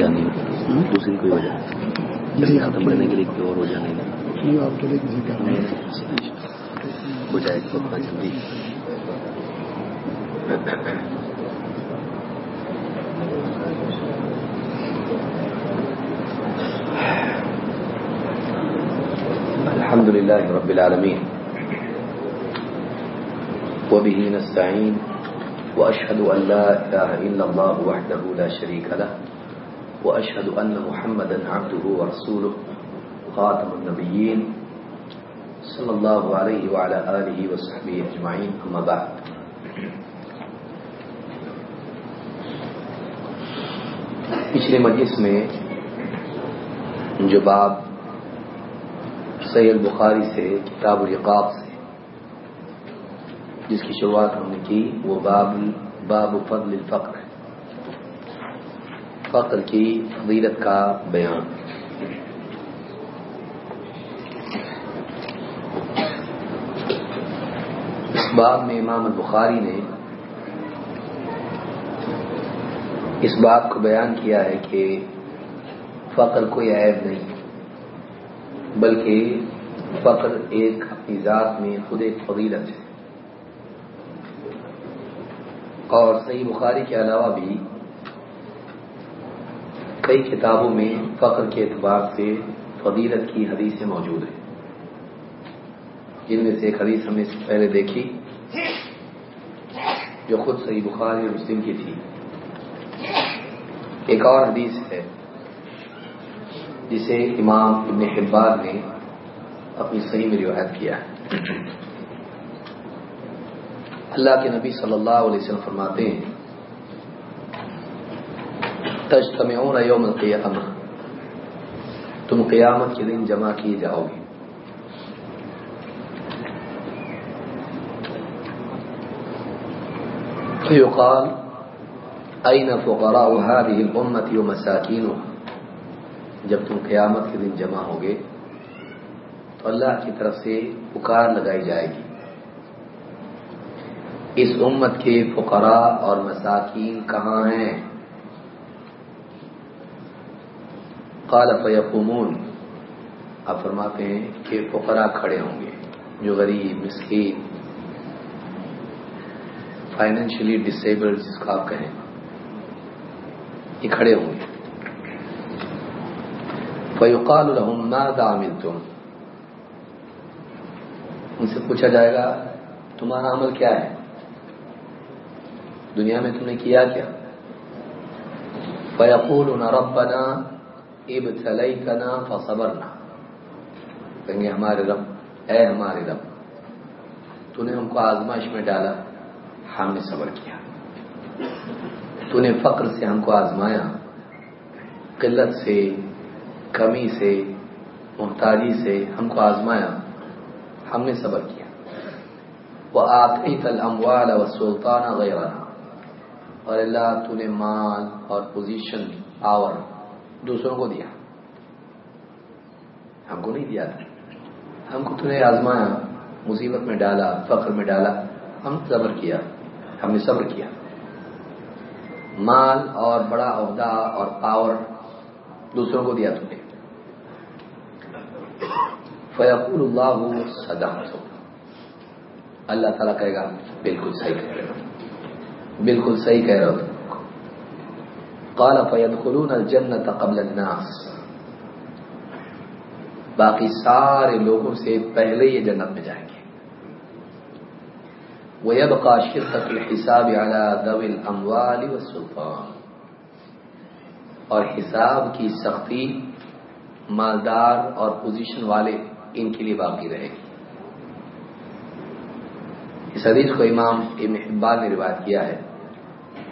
وجہ نہیں دوسری کوئی وجہ؟ ختم کرنے کے لیے کوئی اور وجہ نہیں کسی کا ہو جائے جلدی۔ الحمد لله رب العالمين وبه نستعين وأشهد أن لا إله إلا الله وحده لا شريك له۔ وأشهد أن محمدا عبده ورسوله، خاتم النبيين، صلى الله عليه وعلى آله وصحبه أجمعين، أما بعد. پچھلے مجلس میں جو باب سید بخاری سے، کتاب الرقاق سے، جس کی شروعات ہم نے کی، وہ باب باب فضل الفقر. فقر کی فضیلت کا بیان۔ اس باب میں امام البخاری نے اس بات کو بیان کیا ہے کہ فقر کوئی عیب نہیں، بلکہ فقر ایک اپنی ذات میں خود ایک فضیلت ہے۔ اور صحیح بخاری کے علاوہ بھی کئی کتابوں میں فقر کے اعتبار سے فضیلت کی حدیثیں موجود ہیں۔ جن میں سے ایک حدیث ہم نے اس سے پہلے دیکھی، جو خود صحیح بخاری اور مسلم کی تھی۔ ایک اور حدیث ہے، جسے امام ابن حبار نے اپنی صحیح میں روایت کیا ہے۔ اللہ کے نبی صلی اللہ علیہ وسلم فرماتے ہیں تجتمعون یوم القیامہ۔ تم قیامت کے دن جمع کیے جاؤ گے۔ فیقال این فقراء هذه الامت ومساکینها جب تم قیامت کے دن جمع ہوگے تو اللہ کی طرف سے پکار لگائی جائے گی۔ اس امت کے فقراء اور مساکین کہاں ہیں؟ قال فیقومون۔ آپ فرماتے ہیں کہ فقراء کھڑے ہوں گے، جو غریب، مسکین فائنینشلی ڈسیبلڈ جس کو آپ کہیں۔ یہ کھڑے ہوں گے۔ فیوقال الحم ماذا عملتم؟ ان سے پوچھا جائے گا، تمہارا عمل کیا ہے؟ دنیا میں تم نے کیا کیا؟ فیقولون ربنا ابتلیتنا فصبرنا۔ کہیں گے ہمارے رب، اے ہمارے رب تو نے ہم کو آزمائش میں ڈالا، ہم نے صبر کیا۔ تو نے فقر سے ہم کو آزمایا، قلت سے، کمی سے، محتاجی سے ہم کو آزمایا، ہم نے صبر کیا۔ وہ آتی تل اموال و سلطان وغیرہ اور اللہ تو نے مال اور پوزیشن، پاور دوسروں کو دیا۔ ہم کو نہیں دیا تھا۔ ہم کو تو نے آزمایا، مصیبت میں ڈالا، فخر میں ڈالا۔ ہم صبر کیا، ہم نے صبر کیا۔ مال اور بڑا عہدہ اور پاور دوسروں کو دیا تم نے فیقول اللہ صدا اللہ تعالیٰ کہے گا، بالکل صحیح کہہ رہے ہو۔ بالکل صحیح کہہ رہے ہو قال فیدخلون الجنت قبل الناس. باقی سارے لوگوں سے پہلے یہ جنت میں جائیں گے. ويبقى شركة الحساب على ذوي الأموال والسلطان. اور حساب کی سختی مالدار اور پوزیشن والے ان کے لیے باقی رہے گی. اس حدیث کو امام ابن حبان نے روایت کیا ہے.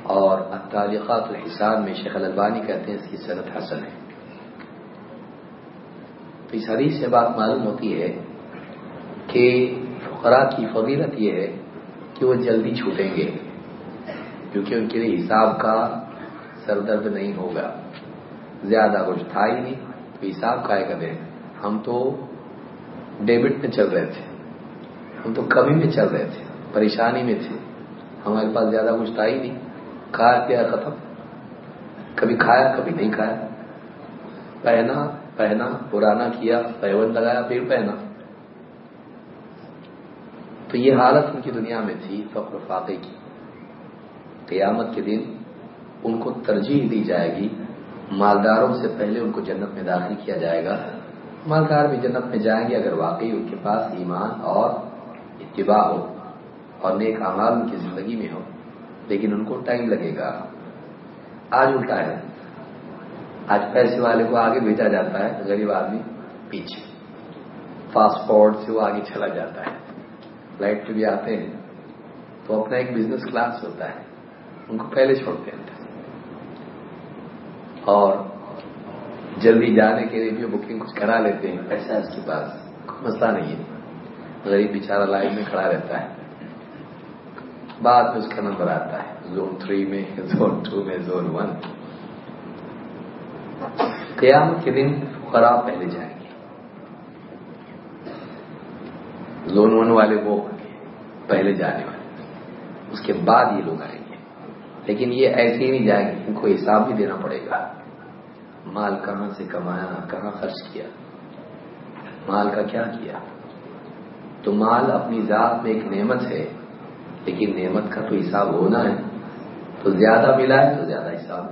اور تعلیقات الحساب میں شیخ البانی کہتے ہیں اس کی صنعت حسن ہے۔ تو اس حدیث سے بات معلوم ہوتی ہے کہ فقراء کی فضیلت یہ ہے کہ وہ جلدی چھوٹیں گے، کیونکہ ان کے لیے حساب کا سر درد نہیں ہوگا۔ زیادہ کچھ تھا ہی نہیں، تو حساب کا کریں ہم تو ڈیبٹ میں چل رہے تھے۔ ہم تو کمی میں چل رہے تھے، پریشانی میں تھے۔ ہمارے پاس زیادہ کچھ تھا ہی نہیں۔ کھا پیا ختم۔ کبھی کھایا، کبھی نہیں کھایا۔ پہنا پہنا، پرانا کیا، پیون لگایا، پھر پہنا۔ تو یہ حالت ان کی دنیا میں تھی فخر فاقے کی۔ قیامت کے دن ان کو ترجیح دی جائے گی۔ مالداروں سے پہلے ان کو جنت میں داخل کیا جائے گا۔ مالدار بھی جنت میں جائیں گے اگر واقعی ان کے پاس ایمان اور اتباع ہو اور نیک اعمال ان کی زندگی میں ہو۔ لیکن ان کو ٹائم لگے گا۔ آج الٹا ہے۔ آج پیسے والے کو آگے بھیجا جاتا ہے، غریب آدمی پیچھے۔ پاسپورٹ سے وہ آگے چلا جاتا ہے۔ فلائٹ پہ بھی آتے ہیں، تو اپنا ایک بزنس کلاس ہوتا ہے۔ ان کو پہلے چھوڑتے ہیں۔ اور جلدی جانے کے لیے بھی بکنگ کچھ کرا لیتے ہیں۔ پیسہ اس کے پاس۔ کوئی مسئلہ نہیں ہے۔ غریب بیچارہ لائن میں کھڑا رہتا ہے۔ بعد میں اس کا نمبر آتا ہے، زون تھری میں، زون ٹو میں، زون ون۔ قیامت کے دن خراب پہلے جائیں گے۔ زون ون والے وہ ہوں گے، پہلے جانے والے۔ اس کے بعد یہ لوگ آئیں گے۔ لیکن یہ ایسے ہی نہیں جائیں گے، ان کو حساب بھی دینا پڑے گا۔ مال کہاں سے کمایا، کہاں خرچ کیا؟ مال کا کیا کیا؟ تو مال اپنی ذات میں ایک نعمت ہے۔ لیکن نعمت کا تو حساب ہونا ہے۔ تو زیادہ ملا ہے تو زیادہ حساب۔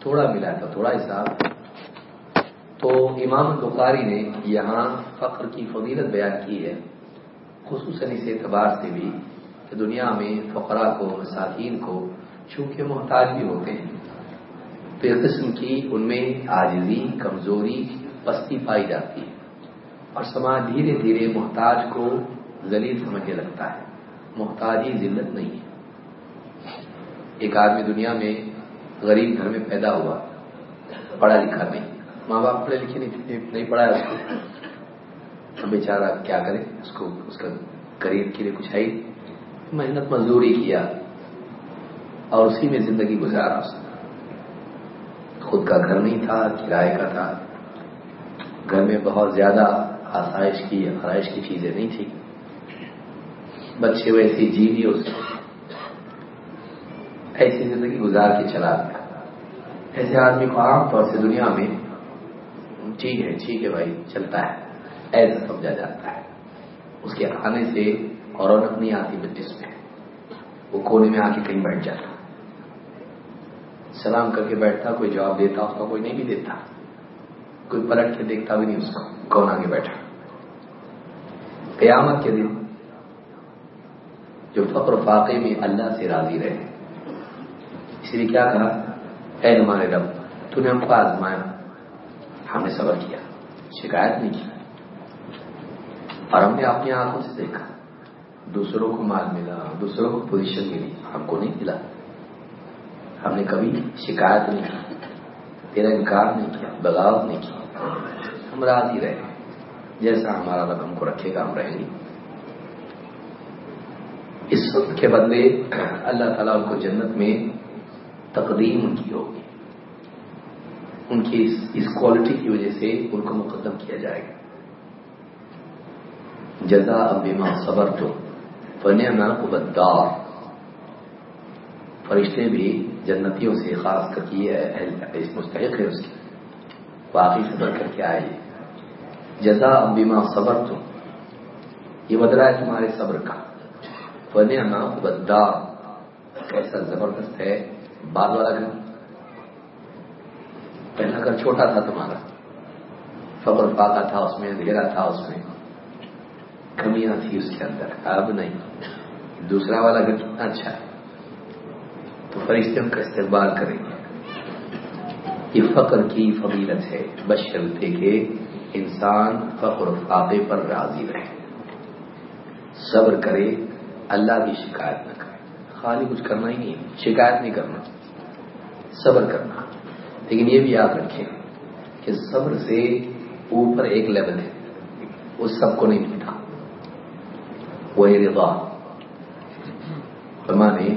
تھوڑا ملا ہے تو تھوڑا حساب۔ تو امام بخاری نے یہاں فخر کی فضیلت بیان کی ہے۔ خصوصاً اس اعتبار سے بھی کہ دنیا میں فقرا کو، مساکین کو چونکہ محتاج بھی ہوتے ہیں، تو اس قسم کی ان میں آجزی کمزوری، پستی پائی جاتی ہے۔ اور سماج دھیرے دھیرے محتاج کو ذلیل سمجھنے لگتا ہے۔ محتاجی ذلت نہیں ہے۔ ایک آدمی دنیا میں غریب گھر میں پیدا ہوا، پڑھا لکھا نہیں۔ ماں باپ پڑھے لکھے نہیں پڑھایا اس کو۔ بیچارہ کیا کرے؟ اس کو، اس کا کریئر کے لیے کچھ ہے محنت مزدوری کیا۔ اور اسی میں زندگی گزارا اس خود کا گھر نہیں تھا، کرائے کا تھا۔ گھر میں بہت زیادہ آسائش کی، آرائش کی چیزیں نہیں تھی بچے ویسی جی بھی اس ایسی زندگی گزار کے چلا گیا۔ ایسے آدمی کو عام طور سے دنیا میں ٹھیک ہے ٹھیک ہے بھائی، چلتا ہے۔ ایسا سمجھا جاتا ہے۔ اس کے آنے سے اور رونق نہیں آتی بچس میں۔ وہ کونے میں آ کے کہیں بیٹھ جاتا۔ سلام کر کے بیٹھتا، کوئی جواب دیتا، اس کا کوئی نہیں بھی دیتا۔ کوئی پلٹ کے دیکھتا بھی نہیں، اس کو کون آگے بیٹھا؟ قیامت کے دن جو فقر فاقے میں اللہ سے راضی رہے۔ اس لیے کیا کہا؟ اے ہمارے رب، تو نے ہم کو آزمایا، ہم نے صبر کیا، شکایت نہیں کی۔ اور ہم نے اپنی آنکھوں سے دیکھا، دوسروں کو مال ملا، دوسروں کو پوزیشن ملی، ہم کو نہیں ملا۔ ہم نے کبھی شکایت نہیں کی تیرا انکار نہیں کیا، بغاوت نہیں کی۔ ہم راضی رہے، جیسا ہمارا رب ہم کو رکھے گا، ہم رہیں گے۔ اس وقت کے بدلے اللہ تعالیٰ ان کو جنت میں تقدیم کی ہوگی۔ ان کی اس کوالٹی کی وجہ سے ان کو مقدم کیا جائے گا۔ جزا ابیما صبر تو فن بدار فرشتے بھی جنتیوں سے خاص کر کے اس مستحق ہے اس کی۔ واقعی صبر کر کے آئے۔ جزا ابیما صبر تو یہ بدلا ہے تمہارے صبر کا۔ فن بدار کیسا زبردست ہے۔ بعد والا گھر پہلا گھر چھوٹا تھا تمہارا۔ فبر پاتا تھا، اس میں اندھیرا تھا، اس میں کمیاں تھی اس کے اندر۔ اب نہیں۔ دوسرا والا گھر کتنا اچھا ہے۔ تو فرشتے ان کا استقبال کریں گے۔ یہ فقر کی فضیلت ہے۔ بشرتے کہ انسان فخر فاقے پر راضی رہے۔ صبر کرے۔ اللہ کی شکایت نہ کرے۔ خالی کچھ کرنا ہی نہیں شکایت نہیں کرنا، صبر کرنا۔ لیکن یہ بھی یاد رکھیں کہ صبر سے اوپر ایک لیول ہے، وہ سب کو نہیں ملتا۔ وہی رضا۔ نے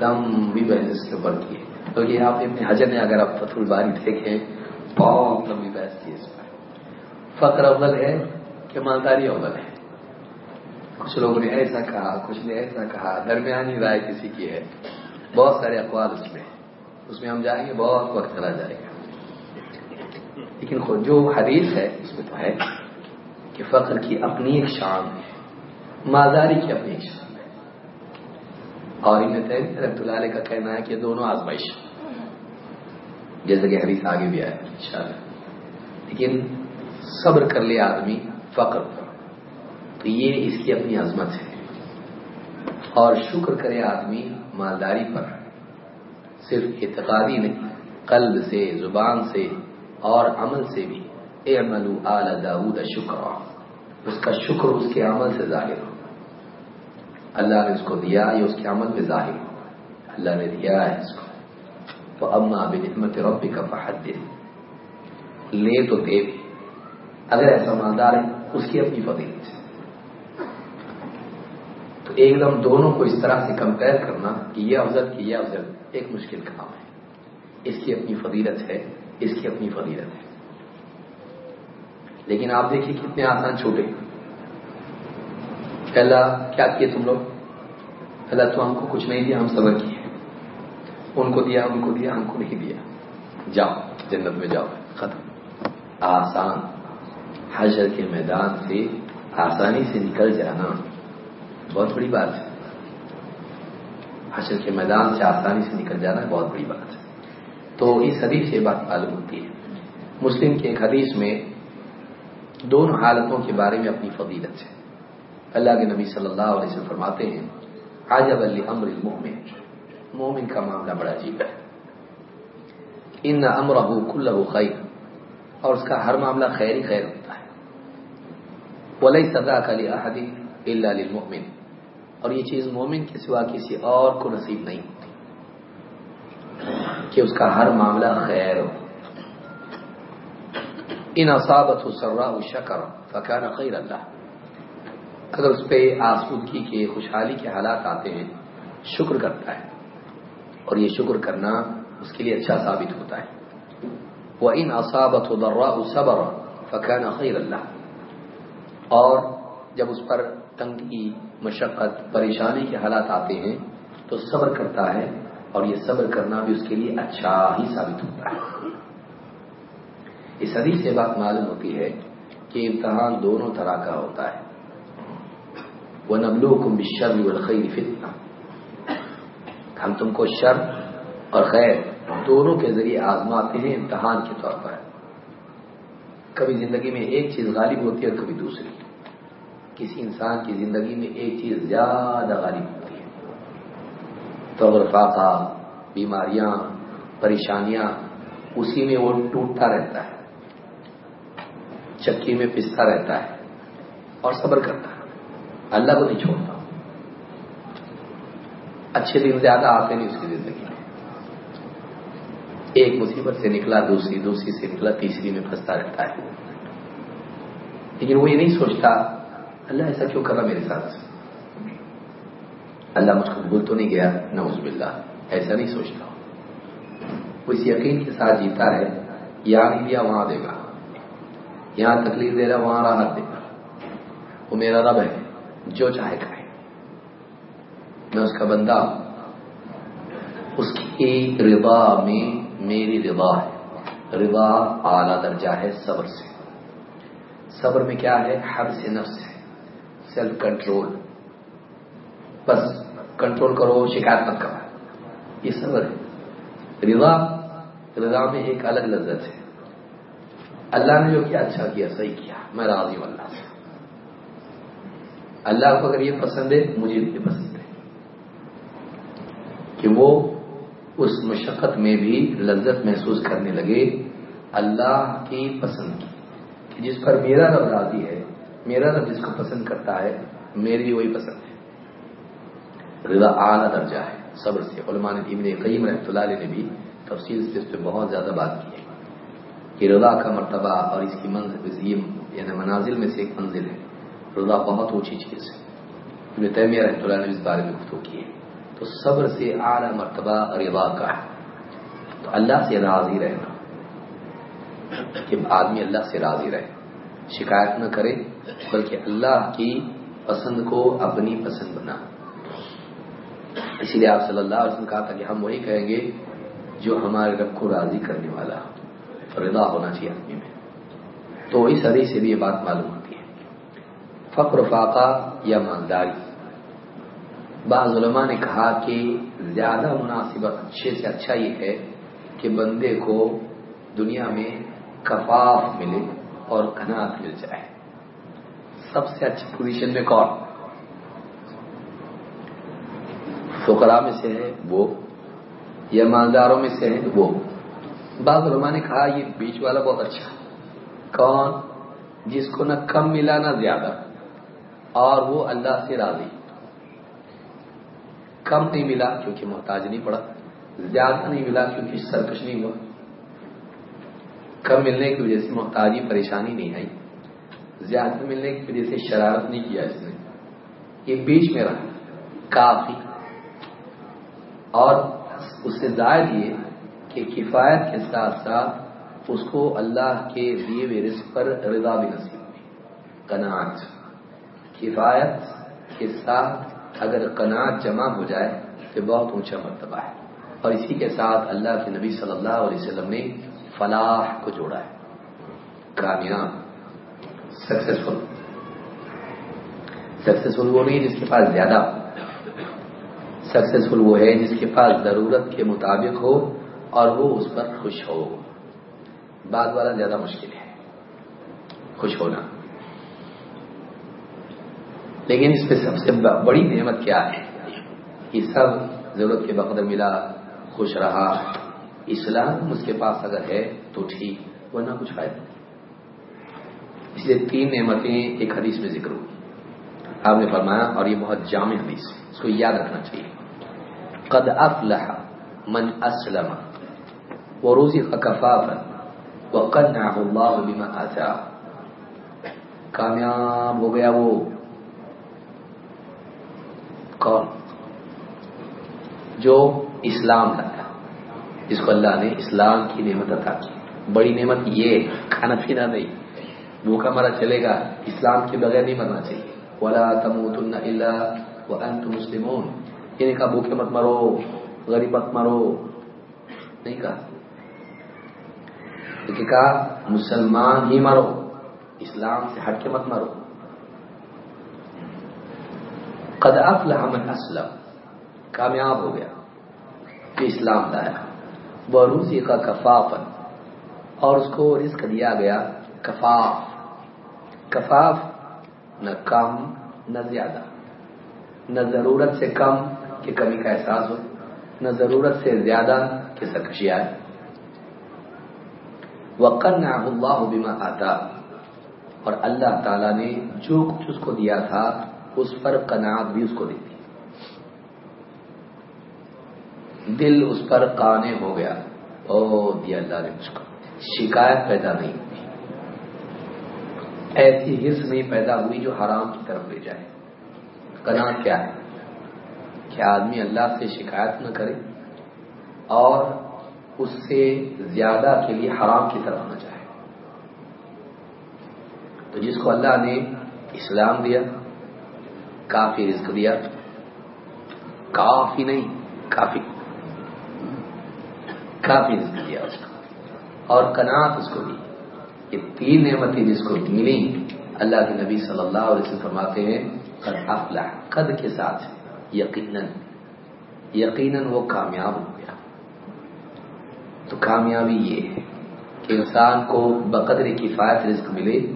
لمبی بحث کے اوپر کی تو یہ آپ اپنے حجر نے اگر آپ فتح الباری دیکھیں، بہت لمبی بحث کی اس پر۔ فخر اول ہے کہ مالداری اول ہے۔ کچھ لوگوں نے ایسا کہا کچھ نے ایسا کہا، درمیانی رائے کسی کی ہے؟ بہت سارے اقوال اس میں اس میں ہم جائیں گے، بہت وقت چلا جائے گا۔ لیکن خود جو حدیث ہے، اس میں تو ہے کہ فخر کی اپنی ایک شان ہے، مالداری کی اپنی ایک شان ہے۔ اور ان رحمت اللہ علیہ کا کہنا ہے کہ دونوں آزمائش جیسے کہ حدیث آگے بھی آیا ان لیکن صبر کر لے آدمی فخر پر۔ تو یہ اس کی اپنی عظمت ہے۔ اور شکر کرے آدمی مالداری پر۔ صرف اعتقادی نہیں، قلب سے، زبان سے اور عمل سے بھی۔ اعملو آل داود شکر اس کا شکر اس کے عمل سے ظاہر ہو اللہ نے اس کو دیا، یہ اس کے عمل میں ظاہر ہو اللہ نے دیا ہے اس کو۔ تو اما بنعمت ربی کا فحد لے تو دے بھی۔ اگر ایسا مالدار ہے، اس کی اپنی فضیلت ہے۔ تو ایک دم دونوں کو اس طرح سے کمپیئر کرنا کہ یہ افضل، کہ یہ افضل، ایک مشکل کام ہے۔ اس کی اپنی فضیلت ہے، اس کی اپنی فضیلت ہے۔ لیکن آپ دیکھیے کتنے آسان چھوٹے۔ پہلا کیا کیے تم لوگ؟ پہلا تو ہم کو کچھ نہیں دیا، ہم صبر کیے ان کو دیا، ان کو دیا، ہم کو نہیں دیا۔ جاؤ، جنت میں جاؤ، ختم۔ آسان۔ حشر کے میدان سے آسانی سے نکل جانا۔ بہت بڑی بات ہے۔ حشر کے میدان سے آسانی سے نکل جانا بہت بڑی بات ہے۔ تو اس حدیث سے بات معلوم ہوتی ہے۔ مسلم کے ایک حدیث میں دونوں حالتوں کے بارے میں اپنی فضیلت ہے۔ اللہ کے نبی صلی اللہ علیہ وسلم فرماتے ہیں عجب علی امر المؤمن۔ مومن کا معاملہ بڑا عجیب ہے۔ ان امر کل خیر اور اس کا ہر معاملہ خیر ہی خیر ہوتا ہے۔ ولی صدا کلی احدی اللہ للمؤمن۔ اور یہ چیز مومن کے سوا کسی اور کو نصیب نہیں ہوتی کہ اس کا ہر معاملہ خیر ہو۔ ان اصابت سرا شکر فقان خیر اللہ۔ اگر اس پہ آسودگی کے، خوشحالی کے حالات آتے ہیں، شکر کرتا ہے۔ اور یہ شکر کرنا اس کے لیے اچھا ثابت ہوتا ہے۔ وہ ان اصابت درا صبر فقان خیر اللہ اور جب اس پر تنگی مشقت، پریشانی کے حالات آتے ہیں تو صبر کرتا ہے اور یہ صبر کرنا بھی اس کے لیے اچھا ہی ثابت ہوتا ہے۔ اس حدیث سے بات معلوم ہوتی ہے کہ امتحان دونوں طرح کا ہوتا ہے۔ وہ نبلو کم بشر والخیر فتنہ ہم تم کو شر اور خیر دونوں کے ذریعے آزماتے ہیں امتحان کے طور پر۔ کبھی زندگی میں ایک چیز غالب ہوتی ہے اور کبھی دوسری۔ کسی انسان کی زندگی میں ایک چیز زیادہ غالب ہوتی ہے۔ تو فاقہ، بیماریاں، پریشانیاں اسی میں وہ ٹوٹتا رہتا ہے، چکی میں پستا رہتا ہے اور صبر کرتا ہے۔ اللہ کو نہیں چھوڑتا۔ اچھے دن زیادہ آتے نہیں اس کی زندگی میں۔ ایک مصیبت سے نکلا، دوسری دوسری سے نکلا، تیسری میں پھنستا رہتا ہے۔ لیکن وہ یہ نہیں سوچتا اللہ ایسا کیوں کر رہا میرے ساتھ؟ اللہ مجھ کو بھول تو نہیں گیا؟ نوز باللہ، ایسا نہیں سوچتا۔ وہ اس یقین کے ساتھ جیتا ہے، یہاں نہیں دیا، وہاں دے گا۔ یہاں تکلیف دے رہا وہاں راحت دے گا۔ وہ میرا رب ہے، جو چاہے کھائے میں اس کا بندہ اس کی رضا میں میری رضا ہے۔ رضا اعلی درجہ ہے صبر سے۔ صبر میں کیا ہے؟ حد سے نفس۔ ہے سیلف کنٹرول بس کنٹرول کرو، شکایت مت کرو۔ یہ صبر ہے۔ رضا رضا میں ایک الگ لذت ہے۔ اللہ نے جو کیا اچھا کیا، صحیح کیا۔ میں راضی ہوں اللہ سے۔ اللہ کو اگر یہ پسند ہے، مجھے بھی پسند ہے۔ کہ وہ اس مشقت میں بھی لذت محسوس کرنے لگے، اللہ کی پسند کی۔ کہ جس پر میرا رب راضی ہے میرا رب جس کو پسند کرتا ہے میری بھی وہی پسند ہے۔ رضا اعلیٰ درجہ ہے، صبر سے۔ علماء نے ابن قیم رحمۃ اللہ علیہ نے بھی تفصیل سے اس پہ بہت زیادہ بات کی ہے کہ رضا کا مرتبہ اور اس کی منزل یعنی منازل میں سے ایک منزل ہے۔ رضا بہت اونچی چیز ہے۔ ابن تیمیہ رحمۃ اللہ نے اس بارے میں گفتگو کی ہے۔ تو صبر سے اعلیٰ مرتبہ رضا کا ہے۔ تو اللہ سے راضی رہنا، کہ آدمی اللہ سے راضی رہے۔ شکایت نہ کرے، بلکہ اللہ کی پسند کو اپنی پسند بنا۔ اسی لیے آپ صلی اللہ علیہ وسلم کہا تھا کہ ہم وہی کہیں گے جو ہمارے رب کو راضی کرنے والا رضا ہونا چاہیے آدمی میں۔ تو اس حدیث سے بھی یہ بات معلوم ہوتی ہے۔ فقر فاقہ یا مالداری۔ بعض علماء نے کہا کہ زیادہ مناسب اچھے سے اچھا یہ ہے کہ بندے کو دنیا میں کفاف ملے۔ اور کنات مل جائے سب سے اچھی پوزیشن میں کون؟ فقرا میں سے ہے وہ یا مالداروں میں سے ہے وہ۔ بعض علماء نے کہا یہ بیچ والا بہت اچھا کون؟ جس کو نہ کم ملا نہ زیادہ۔ اور وہ اللہ سے راضی۔ کم نہیں ملا کیونکہ محتاج نہیں پڑا، زیادہ نہیں ملا کیونکہ سرکش نہیں ہوا۔ کم ملنے کی وجہ سے محتاجی پریشانی نہیں آئی۔ زیادہ ملنے کی وجہ سے شرارت نہیں کیا اس نے یہ بیچ میں رہا۔ کافی۔ اور اس سے زائد یہ کہ کفایت کے ساتھ ساتھ اس کو اللہ کے دیے ہوئے رزق پر رضا بھی نصیب ہوئی۔ کناج کفایت کے ساتھ اگر کناج جمع ہو جائے تو بہت اونچا مرتبہ ہے۔ اور اسی کے ساتھ اللہ کے نبی صلی اللہ علیہ وسلم نے فلاح کو جوڑا ہے۔ کامیاب۔ سکسیسفل سکسیسفل وہ نہیں جس کے پاس زیادہ۔ سکسیسفل وہ ہے جس کے پاس ضرورت کے مطابق ہو اور وہ اس پر خوش ہو۔ بعد والا زیادہ مشکل ہے۔ خوش ہونا۔ لیکن اس پہ سب سے بڑی نعمت کیا ہے؟ یہ سب ضرورت کے بقدر ملا، خوش رہا۔ اسلام اس کے پاس اگر ہے تو ٹھیک، ورنہ کچھ فائدہ نہیں۔ اس لیے تین نعمتیں ایک حدیث میں ذکر ہوئی آپ نے فرمایا اور یہ بہت جامع حدیث اس کو یاد رکھنا چاہیے۔ قد افلح من اسلم ورزق کفافا وقنعه الله بما آتا کامیاب ہو گیا وہ۔ کون؟ جو اسلام لایا جس کو اللہ نے اسلام کی نعمت عطا کی۔ بڑی نعمت یہ، کھانا پینا نہیں۔ بھوکا مرا چلے گا، اسلام کے بغیر نہیں مرنا چاہیے۔ ولا تموتن الا وانتم مسلمون۔ یہ نہیں کہا، بھوکے مت مرو غریب مت مرو نہیں کہا۔ لیکن کہا، مسلمان ہی مرو اسلام سے ہٹ کے مت مرو قد افلح من اسلم کامیاب ہو گیا۔ کہ اسلام لایا۔ وہ روزی کا کفافن اور اس کو رزق دیا گیا کفاف۔ کفاف نہ کم، نہ زیادہ۔ نہ ضرورت سے کم کہ کمی کا احساس ہو، نہ ضرورت سے زیادہ کہ سرکشی آئے۔ وقن اللہ بما آتا اور اللہ تعالی نے جو کچھ اس کو دیا تھا، اس پر قناعت بھی اس کو دی تھی دل اس پر کانے ہو گیا۔ او دیا اللہ نے مجھ کو۔ شکایت پیدا نہیں ہوئی۔ ایسی حص نہیں پیدا ہوئی جو حرام کی طرف لے جائے۔ کناٹ کیا ہے؟ کہ آدمی اللہ سے شکایت نہ کرے اور اس سے زیادہ کے لیے حرام کی طرف نہ جائے۔ تو جس کو اللہ نے اسلام دیا، کافی رزق دیا۔ کافی نہیں، کافی کافی رزق دیا اس کو۔ اور کنات اس کو دی۔ یہ تین نعمتیں جس کو ملی اللہ کے نبی صلی اللہ علیہ وسلم فرماتے ہیں، قد افلح، قد کے ساتھ۔ یقیناً یقیناً وہ کامیاب ہو گیا۔ تو کامیابی یہ ہے کہ انسان کو بقدر کفایت رزق ملے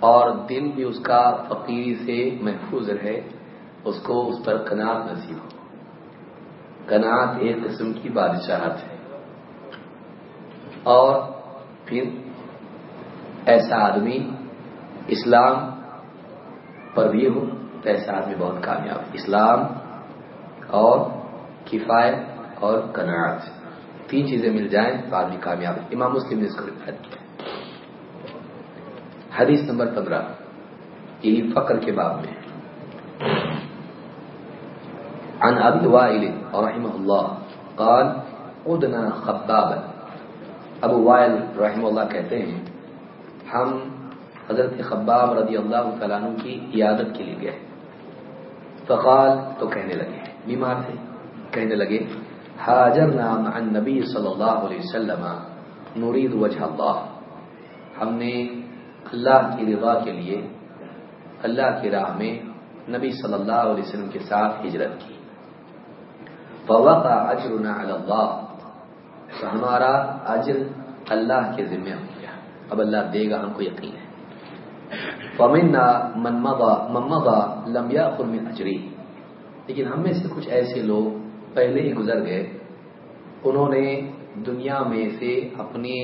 اور دل بھی اس کا فقیری سے محفوظ رہے، اس کو اس پر کنات نصیب ہو۔ کنات ایک قسم کی بادشاہت ہے۔ اور پھر ایسا آدمی اسلام پر بھی ہو تو ایسا آدمی بہت کامیاب اسلام اور کفایت اور کناعت تین چیزیں مل جائیں تو آدمی کامیاب امام مسلم نے اس کو روایت کیا۔ حدیث نمبر پندرہ۔ یہی فقر کے باب میں۔ عن ابي وائل رحمه الله قال ادنا خبابا. ابو وائل رحمہ اللہ کہتے ہیں، ہم حضرت خباب رضی اللہ تعالیٰ عنہ کی عیادت کے لیے گئے فقال، تو کہنے لگے، بیمار تھے، کہنے لگے، حاجرنا مع النبی صلی اللہ علیہ وسلم نريد وجہ اللہ. ہم نے اللہ کی رضا کے لیے، اللہ کی راہ میں نبی صلی اللہ علیہ وسلم کے ساتھ ہجرت کی۔ فوقع اجرنا علی اللہ. تو ہمارا اجر اللہ کے ذمہ ہو گیا. اب اللہ دے گا ہم کو یقین ہے. فمنا من مضى من مضى لم ياخذ من اجری. لیکن ہم میں سے کچھ ایسے لوگ پہلے ہی گزر گئے. انہوں نے دنیا میں سے اپنی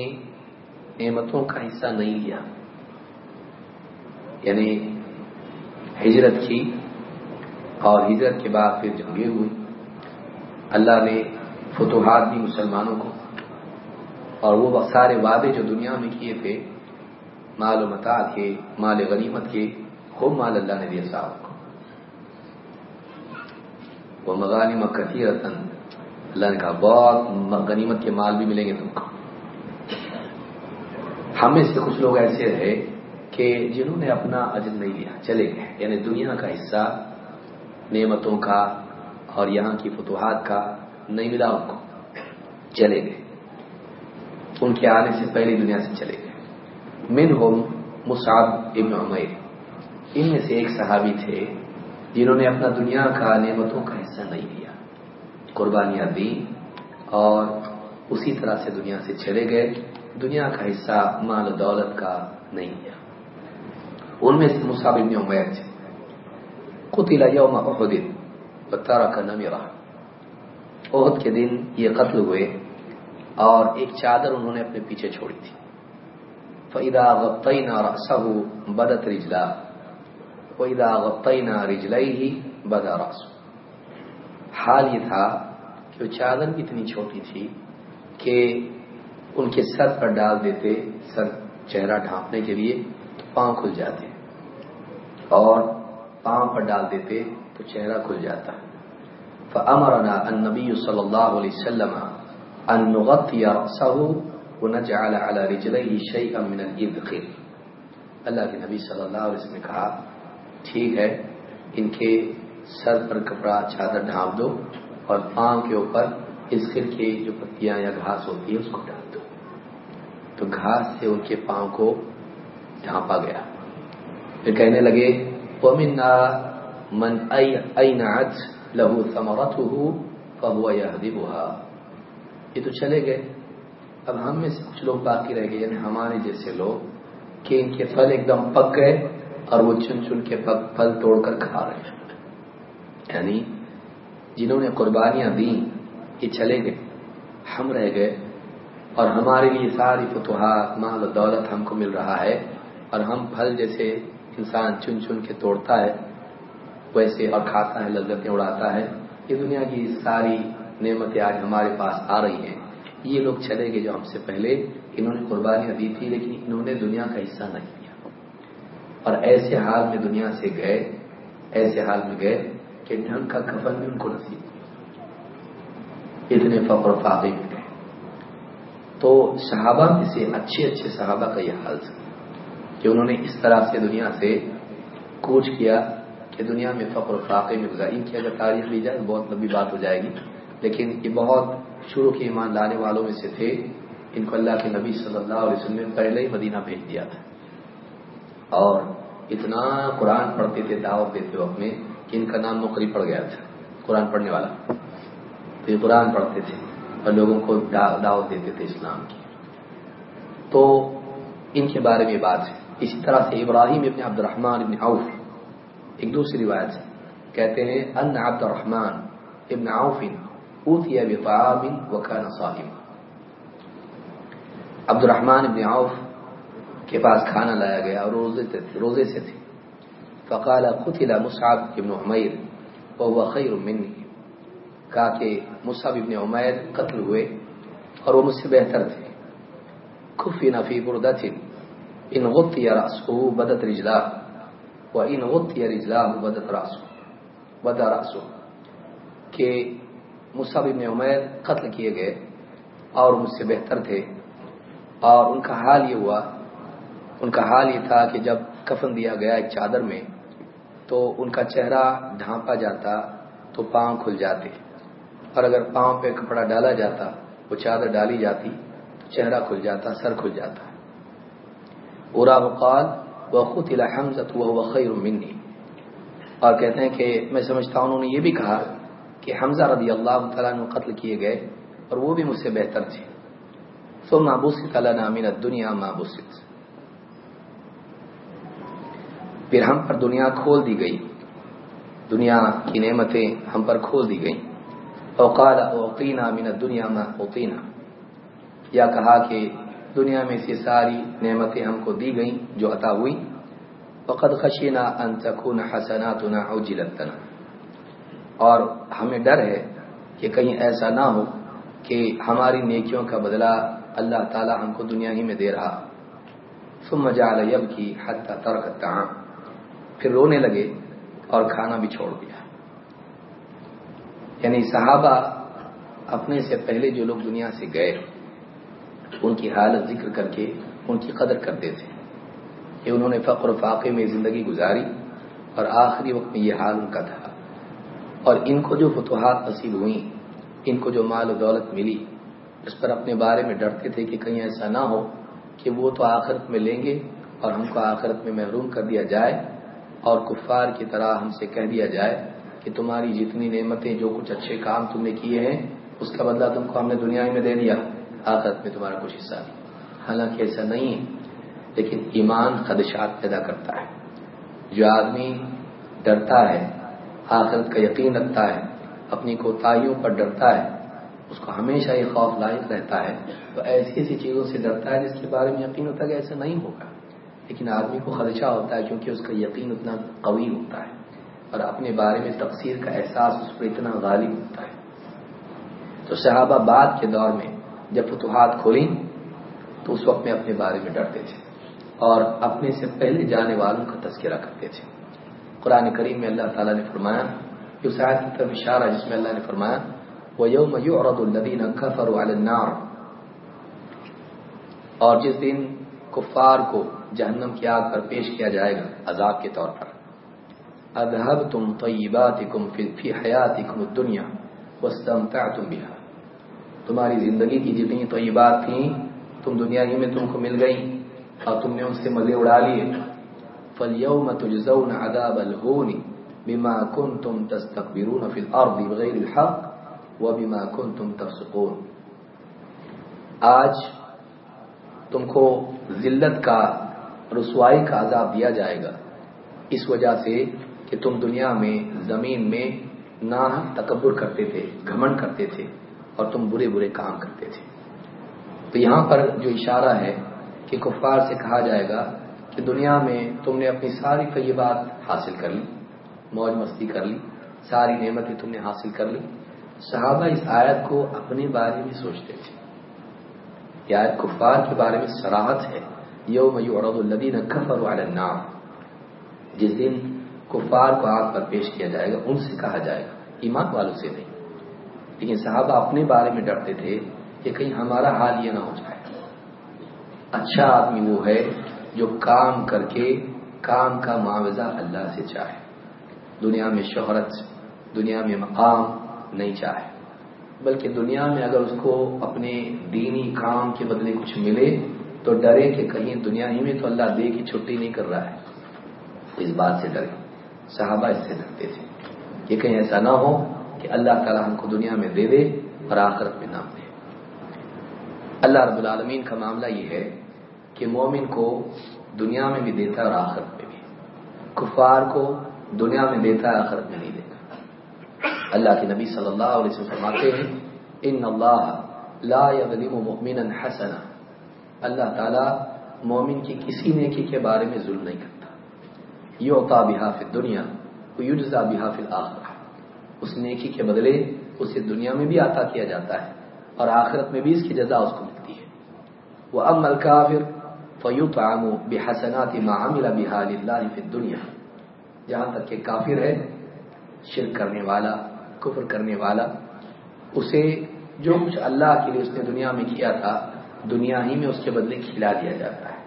نعمتوں کا حصہ نہیں لیا. یعنی ہجرت کی اور ہجرت کے بعد پھر جنگیں ہوئی اللہ نے فتوحات دی مسلمانوں کو۔ اور وہ سارے وعدے جو دنیا میں کیے تھے، مال و متا کے، مال غنیمت کے، خوب مال اللہ نے دیا صاحب کو۔ وہ مغانی مکتی رتن اللہ نے کہا، بہت غنیمت کے مال بھی ملیں گے تم کو۔ ہم میں سے کچھ لوگ ایسے رہے کہ جنہوں نے اپنا اجر نہیں لیا، چلے گئے۔ یعنی دنیا کا حصہ، نعمتوں کا اور یہاں کی فتوحات کا نہیں ملا ان کو۔ چلے گئے۔ ان کے آنے سے پہلے دنیا سے چلے گئے۔ من ہوم مصعب ابن عمیر۔ ان میں سے ایک صحابی تھے جنہوں نے اپنا دنیا کا نعمتوں کا حصہ نہیں لیا۔ قربانیاں دی اور اسی طرح سے دنیا سے چلے گئے۔ دنیا کا حصہ مال و دولت کا نہیں لیا۔ ان میں سے مصعب ابن عمیر تھے۔ قتل یوم احد۔ بتارا کا نمیرہ۔ عہد کے دن یہ قتل ہوئے اور ایک چادر انہوں نے اپنے پیچھے چھوڑی تھی۔ فَإِذَا غَطَّيْنَا رَأْسَهُ بَدَتْ رِجْلَا وَإِذَا غَطَّيْنَا رِجْلَيْهِ بَدَ رَأْسُ حال یہ تھا کہ وہ چادر اتنی چھوٹی تھی کہ ان کے سر پر ڈال دیتے سر چہرہ ڈھانپنے کے لیے پاؤں کھل جاتے اور پاؤں پر ڈال دیتے تو چہرہ کھل جاتا۔ فَأَمَرَنَا النَّبِيُّ صلی اللہ علیہ وسلم أن نغطي رأسه ونجعل على رجليه شيئا من الإذخر اللہ کے نبی صلی اللہ علیہ وسلم نے کہا، ٹھیک ہے، ان کے سر پر کپڑا چادر ڈھانپ دو اور پاؤں کے اوپر اسکر کی جو پتیاں یا گھاس ہوتی ہے اس کو ڈال دو۔ تو گھاس سے ان کے پاؤں کو ڈھانپا گیا۔ پھر کہنے لگے، وَمِنَّا مَنْ أَيْنَعَتْ لَهُ ثَمَرَتُهُ فَهُوَ يَهْدِبُهَا یہ تو چلے گئے. اب ہم میں سے کچھ لوگ باقی رہ گئے یعنی ہمارے جیسے لوگ کہ ان کے پھل ایک دم پک گئے اور وہ چن چن کے پھل توڑ کر کھا رہے ہیں۔ یعنی جنہوں نے قربانیاں دیں، یہ چلے گئے۔ ہم رہ گئے اور ہمارے لیے ساری فتوحات، مال و دولت ہم کو مل رہا ہے اور ہم پھل جیسے انسان چن چن کے توڑتا ہے۔ ویسے اور کھاتا ہے، لذتیں اڑاتا ہے۔ یہ دنیا کی ساری نعمتیں آج ہمارے پاس آ رہی ہیں۔ یہ لوگ چلے گئے جو ہم سے پہلے۔ انہوں نے قربانیاں دی تھی، لیکن انہوں نے دنیا کا حصہ نہیں لیا۔ اور ایسے حال میں دنیا سے گئے، ایسے حال میں گئے کہ ڈھنگ کا کفن بھی ان کو نصیب اتنے فقر و فاقے میں گئے۔ تو صحابہ میں سے اچھے اچھے صحابہ کا یہ حال تھا کہ انہوں نے اس طرح سے دنیا سے کوچ کیا۔ کہ دنیا میں فقر و فاقے میں گزاری کی اگر تاریخ لی جائے تو بہت لمبی بات ہو جائے گی۔ لیکن یہ بہت شروع کے ایمان لانے والوں میں سے تھے۔ ان کو اللہ کے نبی صلی اللہ علیہ وسلم نے پہلے ہی مدینہ بھیج دیا تھا۔ اور اتنا قرآن پڑھتے تھے، دعوت دیتے وقت میں کہ ان کا نام نوکری پڑ گیا تھا، قرآن پڑھنے والا۔ تو یہ قرآن پڑھتے تھے اور لوگوں کو دعوت دیتے تھے اسلام کی۔ تو ان کے بارے میں بات ہے۔ اسی طرح سے ابراہیم ابن عبد الرحمن ابن عوف ایک دوسری روایت ہے۔ کہتے ہیں، ان عبد الرحمن ابن عوف اوتی بطعام وكان صائما. عبد الرحمن ابن عوف کے پاس کھانا لایا گیا اور روزے روزے سے تھے۔ فقال قتل مصعب ابن عمیر وهو خير مني کہا کہ مصعب ابن عمیر قتل ہوئے اور وہ مجھ سے بہتر تھے۔ کفن فی بردت ان غطی رأسه بدت رجلاه وان غطی رجلاه بدت رأسه. بدا رأسه. کہ مصعب ابن عمیر قتل کیے گئے اور مجھ سے بہتر تھے اور ان کا حال یہ ہوا، ان کا حال یہ تھا کہ جب کفن دیا گیا ایک چادر میں تو ان کا چہرہ ڈھانپا جاتا تو پاؤں کھل جاتے اور اگر پاؤں پہ کپڑا ڈالا جاتا، وہ چادر ڈالی جاتی تو چہرہ کھل جاتا، سر کھل جاتا۔ ارا بقال وہ خود حمزت وہ خیر منی اور کہتے ہیں کہ میں سمجھتا ہوں انہوں نے یہ بھی کہا کہ حمزہ رضی اللہ تعالیٰ نے قتل کیے گئے اور وہ بھی مجھ سے بہتر تھے۔ سو مابوس تعالیٰ نامین دنیا مابوس پھر ہم پر دنیا کھول دی گئی۔ دنیا کی نعمتیں ہم پر کھول دی گئیں۔ اوقال اوقینا من دنیا میں اوقینا یا کہا کہ دنیا میں سے ساری نعمتیں ہم کو دی گئیں، جو عطا ہوئی فقد خشینا ان تکون حسناتنا عجلتنا اور ہمیں ڈر ہے کہ کہیں ایسا نہ ہو کہ ہماری نیکیوں کا بدلہ اللہ تعالی ہم کو دنیا ہی میں دے رہا۔ ثم جعل یبکی حتی ترک الطعام۔ پھر رونے لگے اور کھانا بھی چھوڑ دیا۔ یعنی صحابہ اپنے سے پہلے جو لوگ دنیا سے گئے ان کی حالت ذکر کر کے ان کی قدر کرتے تھے کہ انہوں نے فقر و فاقے میں زندگی گزاری اور آخری وقت میں یہ حال ان کا تھا۔ اور ان کو جو فتوحات نصیب ہوئیں، ان کو جو مال و دولت ملی، اس پر اپنے بارے میں ڈرتے تھے کہ کہیں ایسا نہ ہو کہ وہ تو آخرت میں لیں گے اور ہم کو آخرت میں محروم کر دیا جائے اور کفار کی طرح ہم سے کہہ دیا جائے کہ تمہاری جتنی نعمتیں جو کچھ اچھے کام تم نے کیے ہیں، اس کا بدلہ تم کو ہم نے دنیا میں دے دیا۔ آخرت میں تمہارا کچھ حصہ نہیں۔ حالانکہ ایسا نہیں ہے، لیکن ایمان خدشات پیدا کرتا ہے۔ جو آدمی ڈرتا ہے، آخرت کا یقین رکھتا ہے، اپنی کوتاہیوں پر ڈرتا ہے، اس کو ہمیشہ یہ خوف لاحق رہتا ہے۔ تو ایسی ایسی چیزوں سے ڈرتا ہے جس کے بارے میں یقین ہوتا ہے کہ ایسا نہیں ہوگا۔ لیکن آدمی کو خدشہ ہوتا ہے کیونکہ اس کا یقین اتنا قوی ہوتا ہے۔ اور اپنے بارے میں تقسیر کا احساس اس پر اتنا غالب ہوتا ہے۔ تو صحابہ بعد کے دور میں جب فتوحات کھولیں تو اس وقت میں اپنے بارے میں ڈرتے تھے اور اپنے سے پہلے جانے والوں کا تذکرہ کرتے تھے۔ قرآن کریم میں اللہ تعالیٰ نے فرمایا کہ اس آیت کی طرف اشارہ جس میں اللہ نے فرمایا وہ یوم یعرض الذین کفروا علی النار۔ اور جس دن کفار کو جہنم کی آگ پر پیش کیا جائے گا، عذاب کے طور پر۔ اذهب تم طیباتکم فی حیاتکم الدنیا واستمتعتم بها۔ تمہاری زندگی کی جتنی طیبات تھیں، تم دنیا ہی میں تم کو مل گئی اور تم نے ان سے مزے اڑا لیے۔ فَالْيَوْمَ تُجْزَوْنَ عَذَابَ الْهُونِ بِمَا كُنْتُمْ تَسْتَكْبِرُونَ فِي الْأَرْضِ بِغَيْرِ الْحَقِّ وَبِمَا كُنْتُمْ تَفْسُقُونَ۔ آج تم کو ذلت کا، رسوائی کا عذاب دیا جائے گا۔ اس وجہ سے کہ تم دنیا میں، زمین میں نہ تکبر کرتے تھے، گھمنڈ کرتے تھے۔ اور تم برے برے کام کرتے تھے۔ تو یہاں پر جو اشارہ ہے کہ کفار سے کہا جائے گا کہ دنیا میں تم نے اپنی ساری طیبات حاصل کر لی، موج مستی کر لی، ساری نعمتیں تم نے حاصل کر لی۔ صحابہ اس آیت کو اپنے بارے میں سوچتے تھے۔ یہ آیت کفار کے بارے میں سراحت ہے۔ یوم یعرض الذین کفروا علی النار۔ جس دن کفار کو آگ پر پیش کیا جائے گا، ان سے کہا جائے گا۔ ایمان والوں سے نہیں۔ لیکن صحابہ اپنے بارے میں ڈرتے تھے کہ کہیں ہمارا حال یہ نہ ہو جائے۔ اچھا آدمی وہ ہے جو کام کر کے کام کا معاوضہ اللہ سے چاہے۔ دنیا میں شہرت، دنیا میں مقام نہیں چاہے۔ بلکہ دنیا میں اگر اس کو اپنے دینی کام کے بدلے کچھ ملے تو ڈرے کہ کہیں دنیا ہی میں تو اللہ دے کی چھٹی نہیں کر رہا ہے۔ اس بات سے ڈرے۔ صحابہ اس سے ڈرتے تھے کہ کہیں ایسا نہ ہو کہ اللہ تعالیٰ ہم کو دنیا میں دے دے اور آخرت میں نام دے۔ اللہ رب العالمین کا معاملہ یہ ہے کہ مومن کو دنیا میں بھی دیتا ہے اور آخرت میں بھی۔ کفار کو دنیا میں دیتا ہے آخرت میں نہیں دیتا۔ اللہ کے نبی صلی اللہ علیہ وسلم فرماتے ہیں، ان اللہ لا يظلم مؤمنا حسنا اللہ تعالیٰ مومن کی کسی نیکی کے بارے میں ظلم نہیں کرتا۔ یوتا بحاف دنیا یوجزا بحاف الآخرہ۔ اس نیکی کے بدلے اسے دنیا میں بھی عطا کیا جاتا ہے اور آخرت میں بھی اس کی جزا اس کو ملتی ہے۔ وہ اب ملکافر فیوت عام بحسنات معاملہ بحال اللہ فی دنیا جہاں تک کہ کافر ہے، شرک کرنے والا، کفر کرنے والا، اسے جو کچھ اللہ کے لیے اس نے دنیا میں کیا تھا، دنیا ہی میں اس کے بدلے کھلا دیا جاتا ہے۔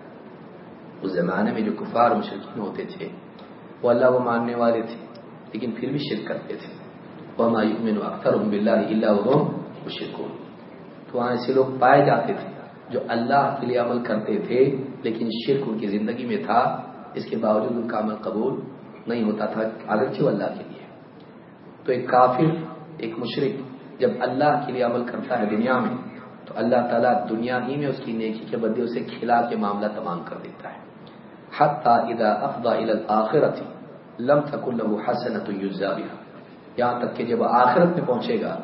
اس زمانے میں جو کفار مشرقین ہوتے تھے، وہ اللہ وہ ماننے والے تھے، لیکن پھر بھی شرک کرتے تھے۔ وما يؤمن اکثرهم بالله الا وهم مشركون۔ تو وہاں ایسے لوگ پائے جاتے تھے، جو اللہ کے لیے عمل کرتے تھے، لیکن شرک ان کی زندگی میں تھا، اس کے باوجود ان کا عمل قبول نہیں ہوتا تھا اگرچہ وہ اللہ کے لیے۔ تو ایک کافر، ایک مشرق جب اللہ کے لیے عمل کرتا ہے دنیا میں، تو اللہ تعالیٰ دنیا ہی میں اس کی نیکی کے بدلے اسے کھلا کے معاملہ تمام کر دیتا ہے۔ حتیٰ اذا افضا الى الاخرت لم تکن له حسنۃ یجزا بها۔ یہاں تک کہ جب آخرت میں پہنچے گا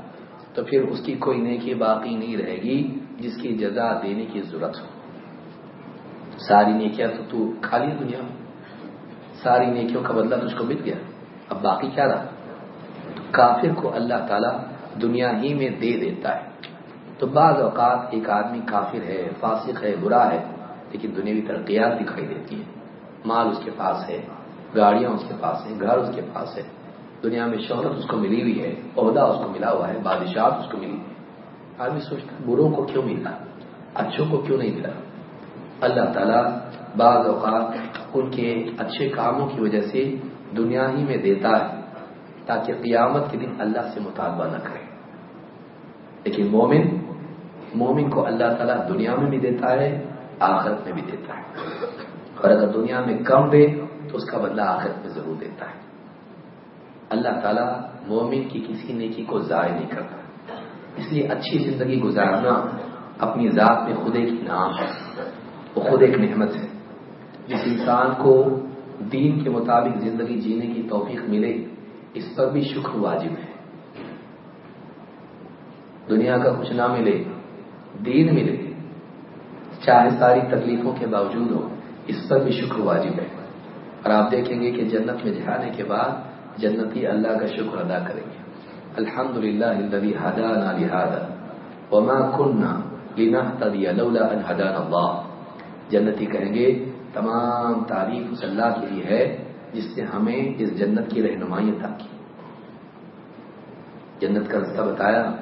تو پھر اس کی کوئی نیکی باقی نہیں رہے گی جس کی جزا دینے کی ضرورت ہو۔ ساری نیکیاں تو تو خالی دنیا میں۔ ساری نیکیوں کا بدلہ تجھ کو مل گیا۔ اب باقی کیا رہا؟ تو کافر کو اللہ تعالیٰ دنیا ہی میں دے دیتا ہے۔ تو بعض اوقات ایک آدمی کافر ہے، فاسق ہے، برا ہے، لیکن دنیاوی ترقیات دکھائی دیتی ہیں۔ مال اس کے پاس ہے، گاڑیاں اس کے پاس ہیں، گھر اس کے پاس ہے۔ دنیا میں شہرت اس کو ملی ہوئی ہے، عہدہ اس کو ملا ہوا ہے بادشاہ اس کو ملی آدمی سوچتا بروں کو کیوں ملا؟ اچھوں کو کیوں نہیں ملا؟ اللہ تعالیٰ بعض اوقات ان کے اچھے کاموں کی وجہ سے دنیا ہی میں دیتا ہے، تاکہ قیامت کے دن اللہ سے مطالبہ نہ کرے۔ لیکن مومن مومن کو اللہ تعالیٰ دنیا میں بھی دیتا ہے، آخرت میں بھی دیتا ہے۔ اور اگر دنیا میں کم دے، تو اس کا بدلہ آخرت میں ضرور دیتا ہے۔ اللہ تعالیٰ مومن کی کسی نیکی کو ضائع نہیں کرتا۔ اس لیے اچھی زندگی گزارنا اپنی ذات میں خود ایک انعام ہے وہ خود ایک نعمت ہے۔ جس انسان کو دین کے مطابق زندگی جینے کی توفیق ملے، اس پر بھی شکر واجب ہے۔ دنیا کا کچھ نہ ملے، دین ملے، چاہے ساری تکلیفوں کے باوجود ہو، اس پر بھی شکر واجب ہے۔ اور آپ دیکھیں گے کہ جنت میں جانے کے بعد جنتی اللہ کا شکر ادا کریں گے۔ الحمد للہ ہدانا لہذا وما كنا لنهتدي لولا ان هدانا الله جنتی کہیں گے، تمام تعریف اس اللہ کے لیے ہے جس نے ہمیں اس جنت کی رہنمائی عطا کی۔ جنت کا رستہ بتایا،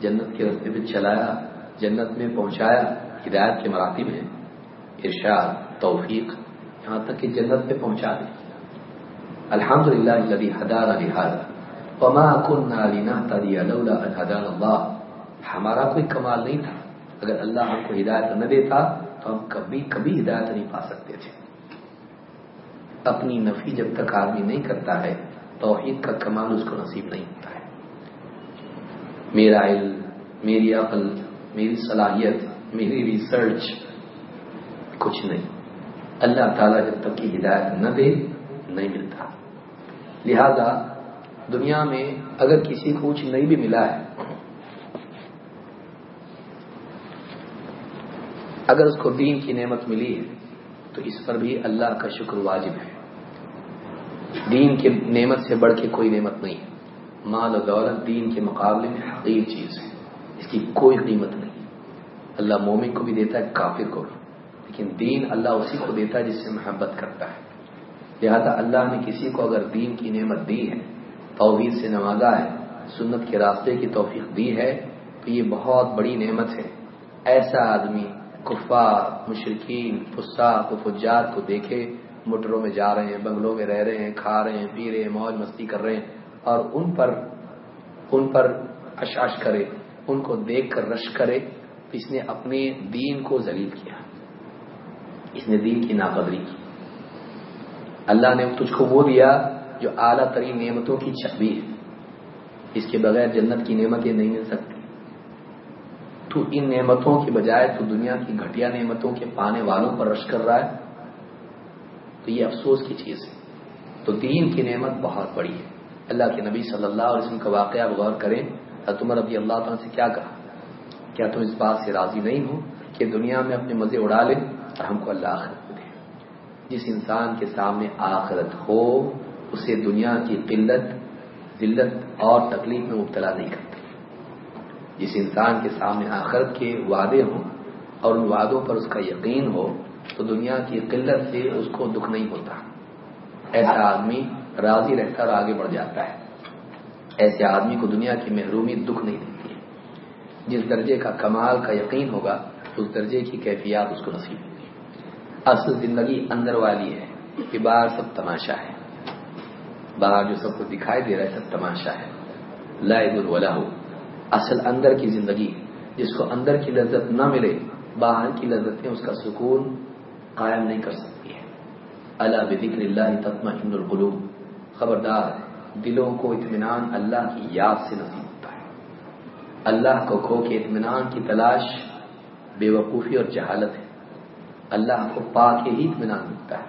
جنت کے رستے پہ چلایا، جنت میں پہنچایا، ہدایت کے مراتب ہیں۔ ارشاد، توفیق، یہاں تک کہ جنت پہ پہنچا دے الحمد للہ الذي هدانا لهذا وما كنا لنهتدي لولا ان هدانا الله ہمارا کوئی کمال نہیں تھا. اگر اللہ ہم کو ہدایت نہ دیتا تو ہم کبھی کبھی ہدایت نہیں پا سکتے تھے. اپنی نفی جب تک آدمی نہیں کرتا ہے، توحید کا کمال اس کو نصیب نہیں ہوتا ہے. میرا علم، میری عقل، میری صلاحیت، میری ریسرچ کچھ نہیں. اللہ تعالیٰ جب تک کی ہدایت نہ دے، نہیں ملتا. لہذا دنیا میں اگر کسی کو کچھ نہیں بھی ملا ہے، اگر اس کو دین کی نعمت ملی ہے، تو اس پر بھی اللہ کا شکر واجب ہے۔ دین کی نعمت سے بڑھ کے کوئی نعمت نہیں ہے۔ مال و دولت دین کے مقابلے میں حقیر چیز ہے۔ اس کی کوئی قیمت نہیں۔ اللہ مومن کو بھی دیتا ہے، کافر کو بھی۔ لیکن دین اللہ اسی کو دیتا ہے جس سے محبت کرتا ہے۔ لہذا اللہ نے کسی کو اگر دین کی نعمت دی ہے، توحید سے نوازا ہے، سنت کے راستے کی توفیق دی ہے، تو یہ بہت بڑی نعمت ہے۔ ایسا آدمی کفار مشرقین فساق و فجار کو دیکھے، موٹروں میں جا رہے ہیں، بنگلوں میں رہ رہے ہیں، کھا رہے ہیں، پی رہے ہیں، موج مستی کر رہے ہیں، اور ان پر ان پر اشاش کرے، ان کو دیکھ کر رش کرے، تو اس نے اپنے دین کو ذلیل کیا۔ اس نے دین کی ناقدری کی۔ اللہ نے تجھ کو وہ دیا جو اعلیٰ ترین نعمتوں کی چھبی ہے۔ اس کے بغیر جنت کی نعمتیں نہیں مل سکتی۔ تو ان نعمتوں کی بجائے تو دنیا کی گھٹیا نعمتوں کے پانے والوں پر رش کر رہا ہے۔ تو یہ افسوس کی چیز ہے۔ تو دین کی نعمت بہت بڑی ہے۔ اللہ کے نبی صلی اللہ علیہ وسلم کا واقعہ غور کریں۔ تمہر ربی اللہ تعالیٰ سے کیا کہا؟ کیا تم اس بات سے راضی نہیں ہو کہ دنیا میں اپنے مزے اڑا لیں اور ہم کو اللہ آخرت دے جس انسان کے سامنے آخرت ہو، اسے دنیا کی قلت، ذلت اور تکلیف میں مبتلا نہیں کرتی جس انسان کے سامنے آخرت کے وعدے ہوں اور ان وعدوں پر اس کا یقین ہو، تو دنیا کی قلت سے اس کو دکھ نہیں ہوتا۔ ایسا آدمی راضی رہتا اور آگے بڑھ جاتا ہے۔ ایسے آدمی کو دنیا کی محرومی دکھ نہیں دیتی۔ جس درجے کا کمال کا یقین ہوگا اس درجے کی کیفیات اس کو نصیب ہوگی اصل زندگی اندر والی ہے کہ باہر سب تماشا ہے۔ باہر جو سب کو دکھائی دے رہا ہے، سب تماشا ہے۔ لائب الولا ہو۔ اصل اندر کی زندگی، جس کو اندر کی لذت نہ ملے، باہر کی لذتیں اس کا سکون قائم نہیں کر سکتی ہے۔ اللہ بکر اللہ تطمئن ہند القلوب۔ خبردار دلوں کو اطمینان اللہ کی یاد سے نصیب ہوتا ہے۔ اللہ کو کھو کے اطمینان کی تلاش بے وقوفی اور جہالت ہے۔ اللہ کو پا کے ہی اطمینان ملتا ہے۔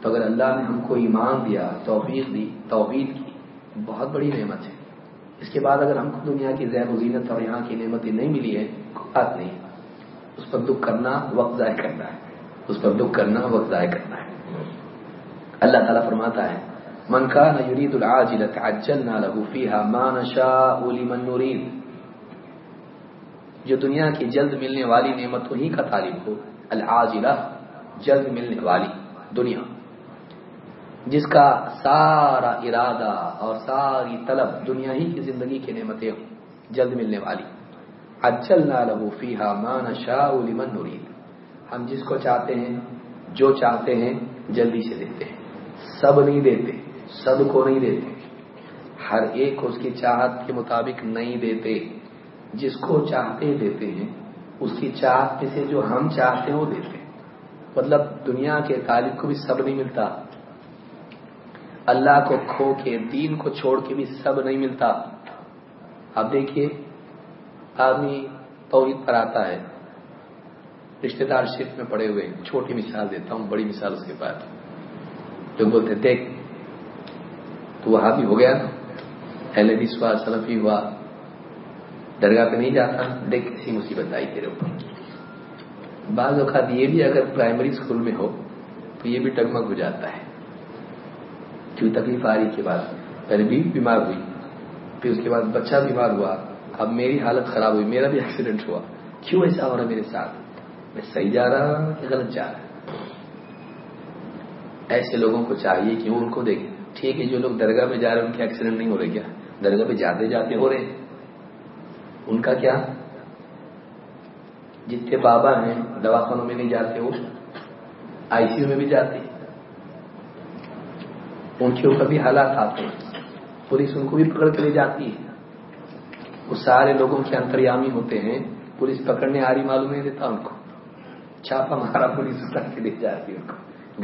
تو اگر اللہ نے ہم کو ایمان دیا، توفیق دی، توحید کی، بہت بڑی نعمت ہے۔ اس کے بعد اگر ہم کو دنیا کی زیر و زینت اور یہاں کی نعمتیں نہیں ملی ہے بات نہیں۔ اس پر دکھ کرنا وقت ضائع کرنا ہے۔ اس پر دکھ کرنا وقت ضائع کرنا ہے۔ اللہ تعالیٰ فرماتا ہے، من کا نہ یرید العاجل تعجلنا له فيها ما نشاء لمن نريد جو دنیا کی جلد ملنے والی نعمتوں ہی کا طالب ہو العاجلہ، جلد ملنے والی دنیا۔ جس کا سارا ارادہ اور ساری طلب دنیا ہی کی زندگی کی نعمتیں ہوں، جلد ملنے والی۔ اجلنا له فيها ما نشاء لمن نريد ہم جس کو چاہتے ہیں، جو چاہتے ہیں، جلدی سے دیتے ہیں۔ سب نہیں دیتے، سب کو نہیں دیتے۔ ہر ایک کو اس کی چاہت کے مطابق نہیں دیتے۔ جس کو چاہتے دیتے ہیں اس کی چاہت میں سے جو ہم چاہتے ہیں وہ دیتے ہیں۔ مطلب دنیا کے طالب کو بھی سب نہیں ملتا۔ اللہ کو کھو کے، دین کو چھوڑ کے بھی سب نہیں ملتا۔ اب دیکھیے، آدمی توحید پر آتا ہے۔ رشتے دار شرف میں پڑے ہوئے چھوٹی مثال دیتا ہوں، بڑی مثال اس کے بعد۔ جو بولتے دیکھ تو وہاں بھی ہو گیا۔ نا اہل حدیث ہوا سلفی ہوا۔ درگاہ پہ نہیں جاتا، دیکھ کسی مصیبت آئی تیرے اوپر۔ بعض اوقات یہ بھی اگر پرائمری اسکول میں ہو، تو یہ بھی ٹگمگ ہو جاتا ہے۔ کیوں؟ تکلیف آ رہی کے بعد پہلے بیوی بیمار ہوئی، پھر اس کے بعد بچہ بیمار ہوا۔ اب میری حالت خراب ہوئی، میرا بھی ایکسیڈنٹ ہوا۔ کیوں ایسا ہو رہا میرے ساتھ؟ میں صحیح جا رہا کہ غلط جا رہا ایسے لوگوں کو چاہیے کہ وہ ان کو دیکھیں۔ ٹھیک ہے، جو لوگ درگاہ میں جا رہے ہیں، ان کے ایکسیڈنٹ نہیں ہو رہے کیا؟ درگاہ پہ جاتے جاتے ہو رہے ان کا کیا؟ جتنے بابا ہیں، دواخانوں میں نہیں جاتے، وہ آئی سی یو میں بھی جاتے۔ ان کے اوپر بھی حالات آتے ہیں۔ پولیس ان کو بھی پکڑ کے لے جاتی ہے۔ وہ سارے لوگوں کے انتریامی ہوتے ہیں۔ پولیس پکڑنے آ رہی معلوم نہیں دیتا ان کو۔ چھاپا مارا پولیس اتر کے لے جاتی ان کو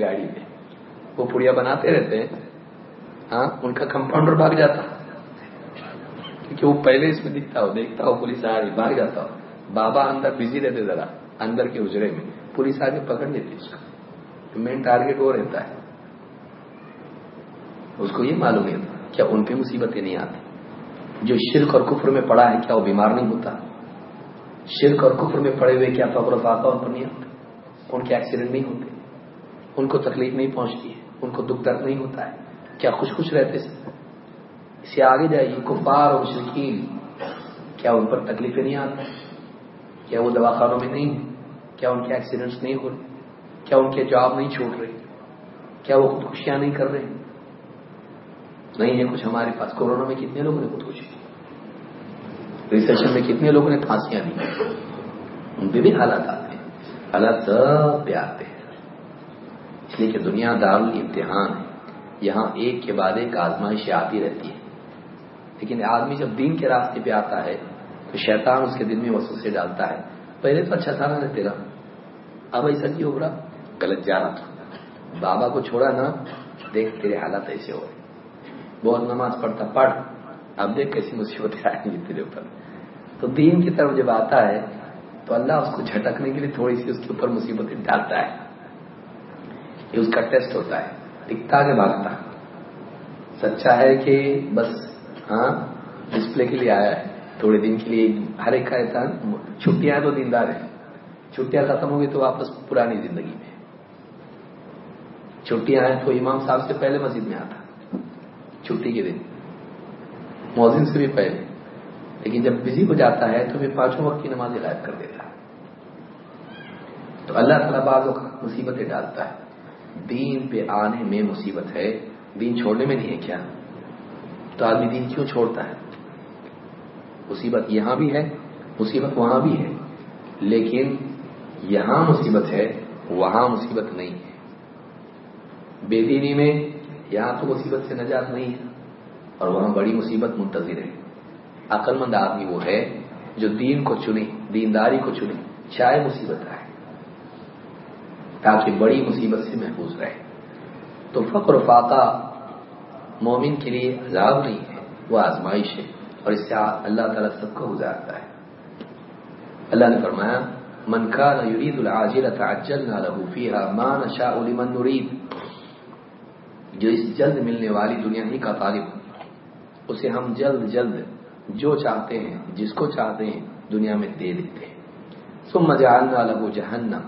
گاڑی میں۔ وہ پڑیا بناتے رہتے ہیں۔ ہاں ان کا کمپاؤنڈر بھاگ جاتا۔ کیونکہ وہ پہلے اس میں دکھتا ہو، دیکھتا ہو، پولیس آ رہی بھاگ جاتا ہو۔ بابا اندر بزی رہتے ذرا، اندر کے اجرے میں۔ پولیس آگے پکڑ لیتی اس کو۔ مین ٹارگیٹ وہ رہتا ہے۔ اس کو یہ معلوم ہے کیا ان پہ مصیبتیں نہیں آتی۔ جو شرک اور کفر میں پڑا ہے، کیا وہ بیمار نہیں ہوتا؟ شرک اور کفر میں پڑے ہوئے کیا فخر فاقہ ان پر نہیں آتے ان کے ایکسیڈنٹ نہیں ہوتے۔ ان کو تکلیف نہیں پہنچتی ہے۔ ان کو دکھ درد نہیں ہوتا ہے۔ کیا خوش خوش رہتے اسے آگے جائیے کفار اور مشرقین کیا ان پر تکلیفیں نہیں آتی؟ کیا وہ دواخانوں میں نہیں؟ کیا ان کے ایکسیڈنٹس نہیں ہو رہے؟ کیا ان کے جاب نہیں چھوٹ رہے؟ کیا وہ خودکشیاں نہیں کر رہے؟ نہیں ہے کچھ ہمارے پاس کورونا میں کتنے لوگوں نے خودکشی ریسیشن میں کتنے لوگوں نے پھانسیاں دی؟ ان پہ بھی حالات آتے ہیں۔ حالات سب پہ آتے ہیں۔ اس لیے کہ دنیا دار امتحان ہے۔ یہاں ایک کے بعد ایک آزمائش آتی رہتی ہے۔ لیکن آدمی جب دین کے راستے پہ آتا ہے تو شیطان اس کے دل میں وسو سے ڈالتا ہے۔ پہلے تو اچھا تھا نا تیرا۔ اب ایسا کیوں ہو رہا؟ غلط جا رہا تھا۔ بابا کو چھوڑا نا دیکھ تیرے حالات ایسے ہو۔ رہے بہت نماز پڑھتا پڑھ۔ اب دیکھ کیسی مصیبتیں آئیں گی تیرے اوپر۔ تو دین کی طرف جب آتا ہے تو اللہ اس کو جھٹکنے کے لیے تھوڑی سی اس کے اوپر مصیبتیں ڈالتا ہے۔ یہ اس کا ٹیسٹ ہوتا ہے۔ دکھتا کے بھاگتا۔ سچا ہے کہ بس ہاں ڈسپلے کے لیے آیا ہے۔ تھوڑے دن کے لیے ہر ایک کا ایسا چھٹیاں تو دیندار ہیں۔ چھٹیاں ختم ہو گئی تو واپس پرانی زندگی میں۔ چھٹیاں ہیں تو امام صاحب سے پہلے مسجد میں آتا۔ چھٹی کے دن۔ موزن سے بھی پہلے۔ لیکن جب بزی ہو جاتا ہے تو پھر پانچوں وقت کی نماز غائب کر دیتا۔ ہے تو اللہ تعالیٰ بعض وقت مصیبتیں ڈالتا ہے۔ دین پہ آنے میں مصیبت ہے۔ دین چھوڑنے میں نہیں ہے کیا؟ تو آدمی دین کیوں چھوڑتا ہے؟ مصیبت یہاں بھی ہے، مصیبت وہاں بھی ہے، لیکن یہاں مصیبت ہے، وہاں مصیبت نہیں ہے۔ بے دینی میں یہاں تو مصیبت سے نجات نہیں ہے، اور وہاں بڑی مصیبت منتظر ہے۔ عقل مند آدمی وہ ہے جو دین کو چنے، دینداری کو چنے، چاہے مصیبت آئے، تاکہ بڑی مصیبت سے محفوظ رہے۔ تو فقر و فاقہ مومن کے لیے عذاب نہیں ہے، وہ آزمائش ہے اور اس سے اللہ تعالیٰ سب کو گزارتا ہے۔ اللہ نے فرمایا، من كان يريد العاجلة عجلنا له فيها ما نشاء لمن نريد جو اس جلد ملنے والی دنیا ہی کا طالب، اسے ہم جلد جلد جو چاہتے ہیں، جس کو چاہتے ہیں، دنیا میں دے دیتے ہیں۔ ثم جعلنا له جهنم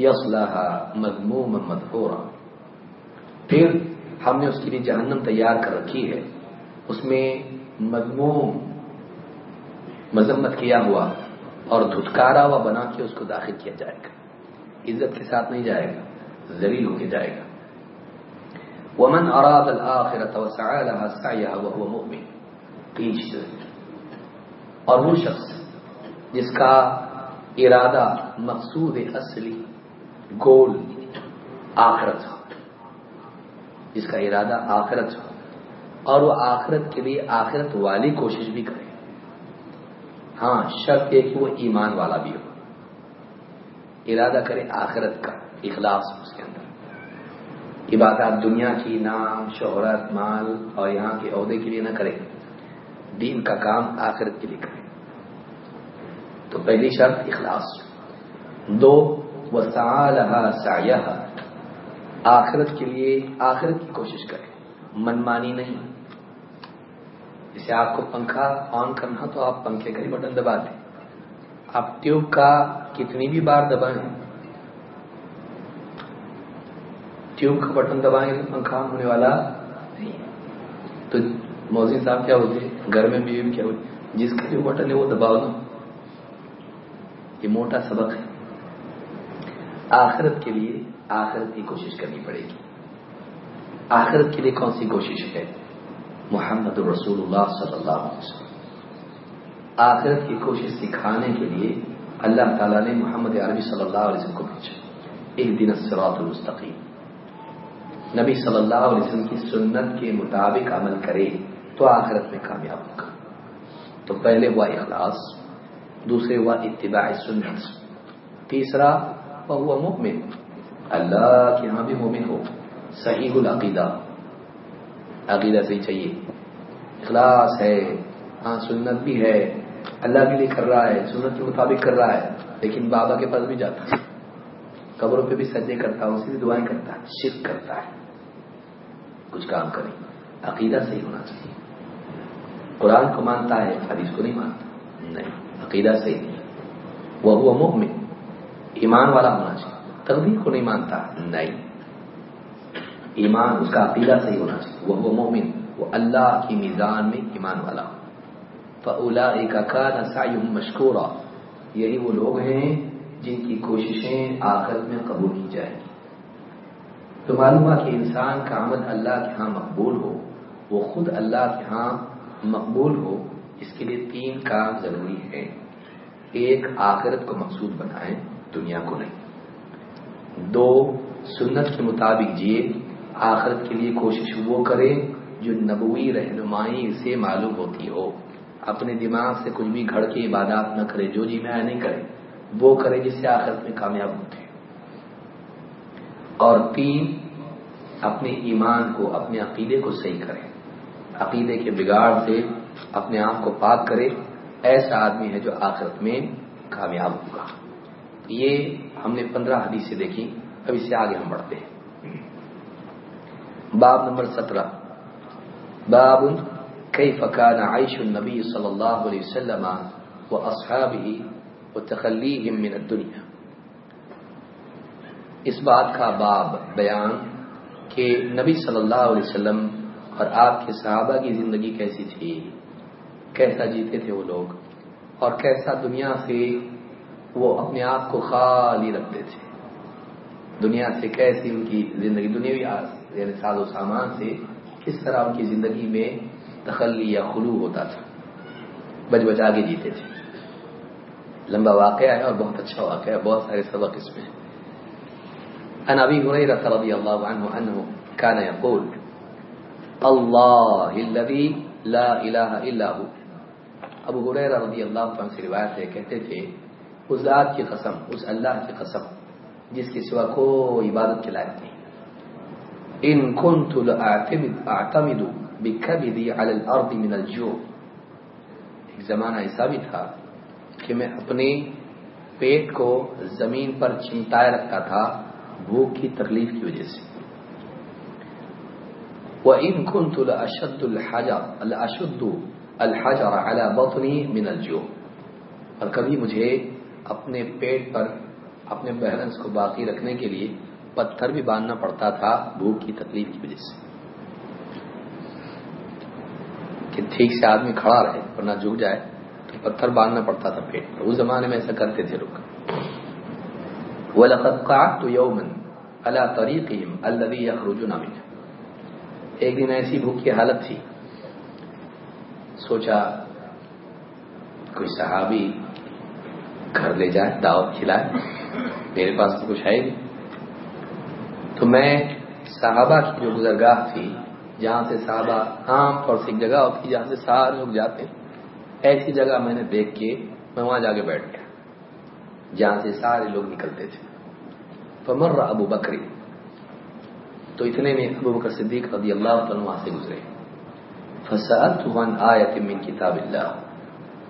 يصلها مذموما مدحورا پھر ہم نے اس کے لیے جہنم تیار کر رکھی ہے۔ اس میں مضموم مذمت کیا ہوا اور دھتکارا ہوا بنا کے اس کو داخل کیا جائے گا۔ عزت کے ساتھ نہیں جائے گا، ذلیل ہو کے جائے گا۔ ومن اراد الاخرت وسعى لها سعيها وهو مؤمن۔ اور وہ شخص جس کا ارادہ مقصود اصلی، گول، آخرت ہو۔ جس کا ارادہ آخرت ہو۔ اور وہ آخرت کے لیے آخرت والی کوشش بھی کرے۔ ہاں شرط یہ کہ وہ ایمان والا بھی ہو۔ ارادہ کرے آخرت کا اخلاص اس کے اندر۔ عبادات دنیا کی نام، شہرت، مال اور یہاں کے عہدے کے لیے نہ کرے دین کا کام آخرت کے لیے کرے تو پہلی شرط اخلاص۔ دو وہ سایہ آخرت کے لیے آخرت کی کوشش کرے منمانی نہیں۔ جیسے آپ کو پنکھا آن کرنا تو آپ پنکھے کا ہی بٹن دبا دیں۔ آپ ٹیوب کا کتنی بھی بار دبائیں۔ ٹیوب کا بٹن دبائیں گے پنکھا ہونے والا نہیں۔ تو موزی صاحب کیا ہوتے گھر میں بھی کیا ہوتی جس کا جو بٹن ہے وہ دباؤ نا۔ یہ موٹا سبق ہے۔ آخرت کے لیے آخرت کی کوشش کرنی پڑے گی۔ آخرت کے لیے کون سی کوشش ہے؟ محمد رسول اللہ صلی اللہ علیہ وسلم۔ آخرت کی کوشش سکھانے کے لیے اللہ تعالیٰ نے محمد عربی صلی اللہ علیہ وسلم کو بھیجا ایک دن سرات المستقیم نبی صلی اللہ علیہ وسلم کی سنت کے مطابق عمل کرے تو آخرت میں کامیاب ہوگا۔ تو پہلے ہوا اخلاص، دوسرے ہوا اتباع سنت، تیسرا وہ ہوا مؤمن۔ اللہ کے یہاں بھی مومن ہو۔ صحیح العقیدہ۔ عقیدہ صحیح چاہیے۔ اخلاص ہے۔ ہاں سنت بھی ہے۔ اللہ کے لیے کر رہا ہے۔ سنت کے مطابق کر رہا ہے۔ لیکن بابا کے پاس بھی جاتا ہے۔ قبروں پہ بھی سجے کرتا ہے اسے بھی دعائیں کرتا ہے۔ شرک کرتا ہے۔ کچھ کام کریں عقیدہ صحیح ہونا چاہیے۔ قرآن کو مانتا ہے، حدیث کو نہیں مانتا۔ نہیں، عقیدہ صحیح۔ نہیں وہ ہوا مؤمن ایمان والا ہونا چاہیے۔ تقدیر کو نہیں مانتا۔ نہیں۔ ایمان اس کا عقیدہ صحیح ہونا چاہیے۔ وہ مومن۔ وہ اللہ کی میزان میں ایمان والا۔ فلا کا نسائی مشکورہ یہی وہ لوگ ہیں جن کی کوششیں آخر میں قبول کی جائیں گی۔ تو معلوم ہوا کہ انسان کا عمل اللہ کے ہاں مقبول ہو، وہ خود اللہ کے ہاں مقبول ہو، اس کے لیے تین کام ضروری ہے ایک، آخرت کو مقصود بنائیں، دنیا کو نہیں۔ دو سنت کے مطابق جیے، آخرت کے لیے کوشش وہ کرے جو نبوی رہنمائی سے معلوم ہوتی ہو۔ اپنے دماغ سے کچھ بھی گھڑ کے عبادات نہ کرے، جو جی میں نہیں کرے، وہ کرے جس سے آخرت میں کامیاب ہوتے۔ اور تین، اپنے ایمان کو، اپنے عقیدے کو صحیح کرے۔ عقیدے کے بگاڑ سے اپنے آپ کو پاک کرے۔ ایسا آدمی ہے جو آخرت میں کامیاب ہوگا۔ یہ ہم نے پندرہ حدیث سے دیکھی، اب اس سے آگے ہم بڑھتے ہیں۔ باب نمبر سترہ۔ باب کئی فقان عائش النبی صلی اللہ علیہ وسلم و اصحاب ہی و تخلی من الدنیا۔ اس بات کا باب بیان کہ نبی صلی اللہ علیہ وسلم اور آپ کے صحابہ کی زندگی کیسی تھی، کیسا جیتے تھے وہ لوگ، اور کیسا دنیا سے وہ اپنے آپ کو خالی رکھتے تھے۔ دنیا سے کیسی ان کی زندگی، دنیاوی یعنی ساز و سامان سے کس طرح ان کی زندگی میں تخلی یا خلو ہوتا تھا۔ بچ بچا کے جیتے تھے۔ لمبا واقعہ ہے اور بہت اچھا واقعہ ہے، بہت سارے سبق اس میں۔ ان ابی ہریرہ رضی اللہ عنہ انه كان يقول الله الذي لا اله الا هو. ابو غریر رضی اللہ عنہ سے روایت ہے، کہتے تھے اس ذات کی قسم، اس اللہ کی قسم، جس کے سوا کوئی عبادت کے لائق نہیں۔ ان كنت اعتمد بكبدي على الارض من الجوع۔ ایک زمانہ ایسا بھی تھا کہ میں اپنے پیٹ کو زمین پر چمٹائے رکھتا تھا بھوک کی تکلیف کی وجہ سے۔ وَإِن كُنْتُ لَأَشَدُّ الْحَجَرَ لَأَشُدُّ الْحَجَرَ عَلَى بَطْنِي مِنَ الْجُوعِ۔ اور کبھی مجھے اپنے پیٹ پر اپنے بیلنس کو باقی رکھنے کے لیے پتھر بھی باندھنا پڑتا تھا بھوک کی تکلیف کی وجہ سے۔ کہ ٹھیک سے آدمی کھڑا رہے ورنہ جھک جائے تو پتھر باندھنا پڑتا تھا پیٹ پر۔ اس زمانے میں ایسا کرتے تھے لوگ۔ وَلَقَدْ قَعَدْتُ يَوْمًا عَلَى طَرِيقِهِمْ الَّذِي يَخْرُجُونَ مِنْهُ۔ ایک دن ایسی بھوک کی حالت تھی۔ سوچا کوئی صحابی گھر لے جائے، دعوت کھلائے۔ میرے پاس تو کچھ ہے نہیں۔ تو میں صحابہ کی جو گزرگاہ تھی، جہاں سے صحابہ عام طور سے ایک جگہ ہوتی، جہاں سے سارے لوگ جاتے، ایسی جگہ میں نے دیکھ کے میں وہاں جا کے بیٹھ گیا، جہاں سے سارے لوگ نکلتے تھے۔ تو مر ابو بکری تو اتنے میں ابو بکر صدیق رضی اللہ عنہ وہاں سے گزرے۔ فسألته عن آیت من کتاب اللہ۔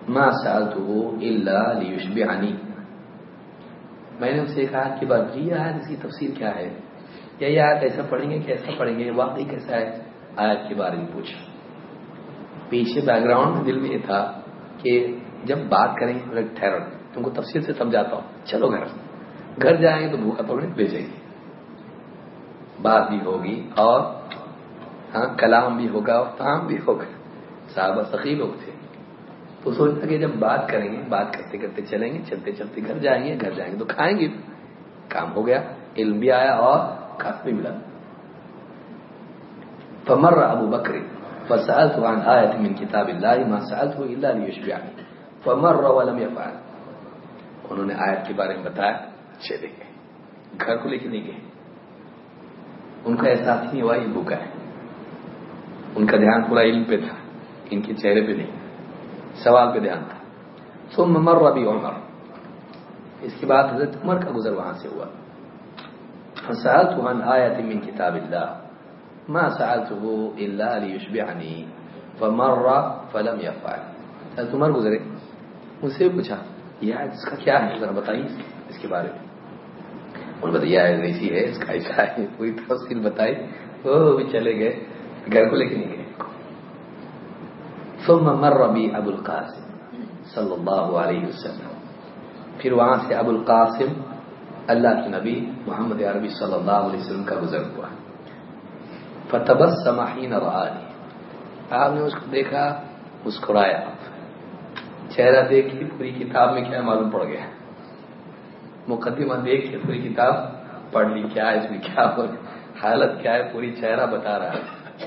ما سألته الا لیشبعنی میں نے اسے کہا کہ بات جی آیت اس کی تفسیر کیا ہے؟ یا یہ آیت ایسا پڑھیں گے کیسا پڑھیں گے؟ واقعی کیسا ہے؟ آیت کے بارے میں پوچھا۔ پیچھے بیک گراؤنڈ دل میں یہ تھا کہ جب بات کریں گے ٹھہرو۔ تم کو تفصیل سے سمجھاتا ہوں۔ چلو گھر۔ گھر جائیں گے تو بھوکا تو بھیجیں گے۔ بات بھی ہوگی اور ہاں کلام بھی ہوگا اور تام بھی ہوگا۔ صحابہ سخی لوگ تھے۔ تو سوچتا کہ جب بات کریں گے، بات کرتے کرتے چلیں گے، چلتے چلتے گھر جائیں گے، گھر جائیں گے تو کھائیں گے۔ کام ہو گیا، علم بھی آیا اور کھاس بھی ملا۔ فمر ابو بکری فسألت عن آیت من کتاب اللہ، ما سألته الا لیشبعنی فمر ولم يفعل۔ انہوں نے آیت کے بارے میں بتایا چلے گئے۔ گھر کو لے کے نہیں گئے۔ ان کا احساس نہیں ہوا، یہ بھوکا ہے۔ ان کا دھیان پورا علم پہ تھا، ان کے چہرے پہ نہیں۔ سوال پہ دھیان تھا۔ ثم مر ربی عمر۔ اس کے بعد حضرت عمر کا گزر وہاں سے ہوا۔ فسألت عن آیت من کتاب اللہ۔ ما سألته الا لیشبعنی۔ فمر فلم يفعل حضرت عمر گزرے۔ مجھ سے پوچھا، یہ آیت اس کا کیا ہے؟ ذرا بتائیے اس کے بارے میں۔ انہوں نے بتایا ایسی ہے، اس کا ایسا ہے پوری تفصیل بتائی وہ بھی چلے گئے، گھر کو لے کے نہیں گئے۔ ثم مر ربی ابو القاسم صلی اللہ علیہ وسلم. پھر وہاں سے ابو القاسم، اللہ کے نبی محمد عربی صلی اللہ علیہ وسلم کا گزر ہوا۔ فتبسم حين رآني آپ نے اس کو دیکھا، مسکرایا۔ چہرہ دیکھی پوری کتاب میں کیا معلوم پڑ گیا۔ مقدمہ دیکھ کے پوری کتاب پڑھ لی، کیا ہے اس میں کیا ہو، حالت کیا ہے، پوری چہرہ بتا رہا۔ ہے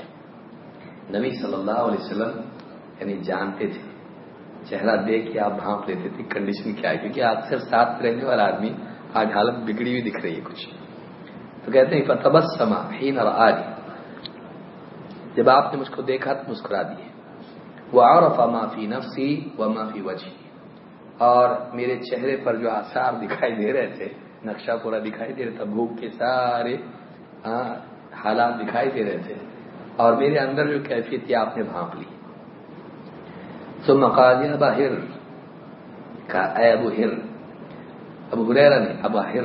نبی صلی اللہ علیہ وسلم یعنی جانتے تھے۔ چہرہ دیکھ کے آپ بھانپ لیتے تھے کنڈیشن کیا ہے؟ کیونکہ اکثر ساتھ رہنے والا آدمی، آج حالت بگڑی ہوئی دکھ رہی ہے کچھ۔ تو کہتے ہیں فتبس سما ہی نہ آج جب آپ نے مجھ کو دیکھا تو مسکرا دیے۔ وہ اور معافی نفسی و معافی وجہ اور میرے چہرے پر جو آثار دکھائی دے رہے تھے، نقشہ پورا دکھائی دے رہا تھا، بھوک کے سارے ہاں، حالات دکھائی دے رہے تھے۔ اور میرے اندر جو کیفیت تھی، آپ نے بھانپ لی۔ تو مقاضی ابا ہر کا اے ابو ہر ابو ہریرا نے ابا ہر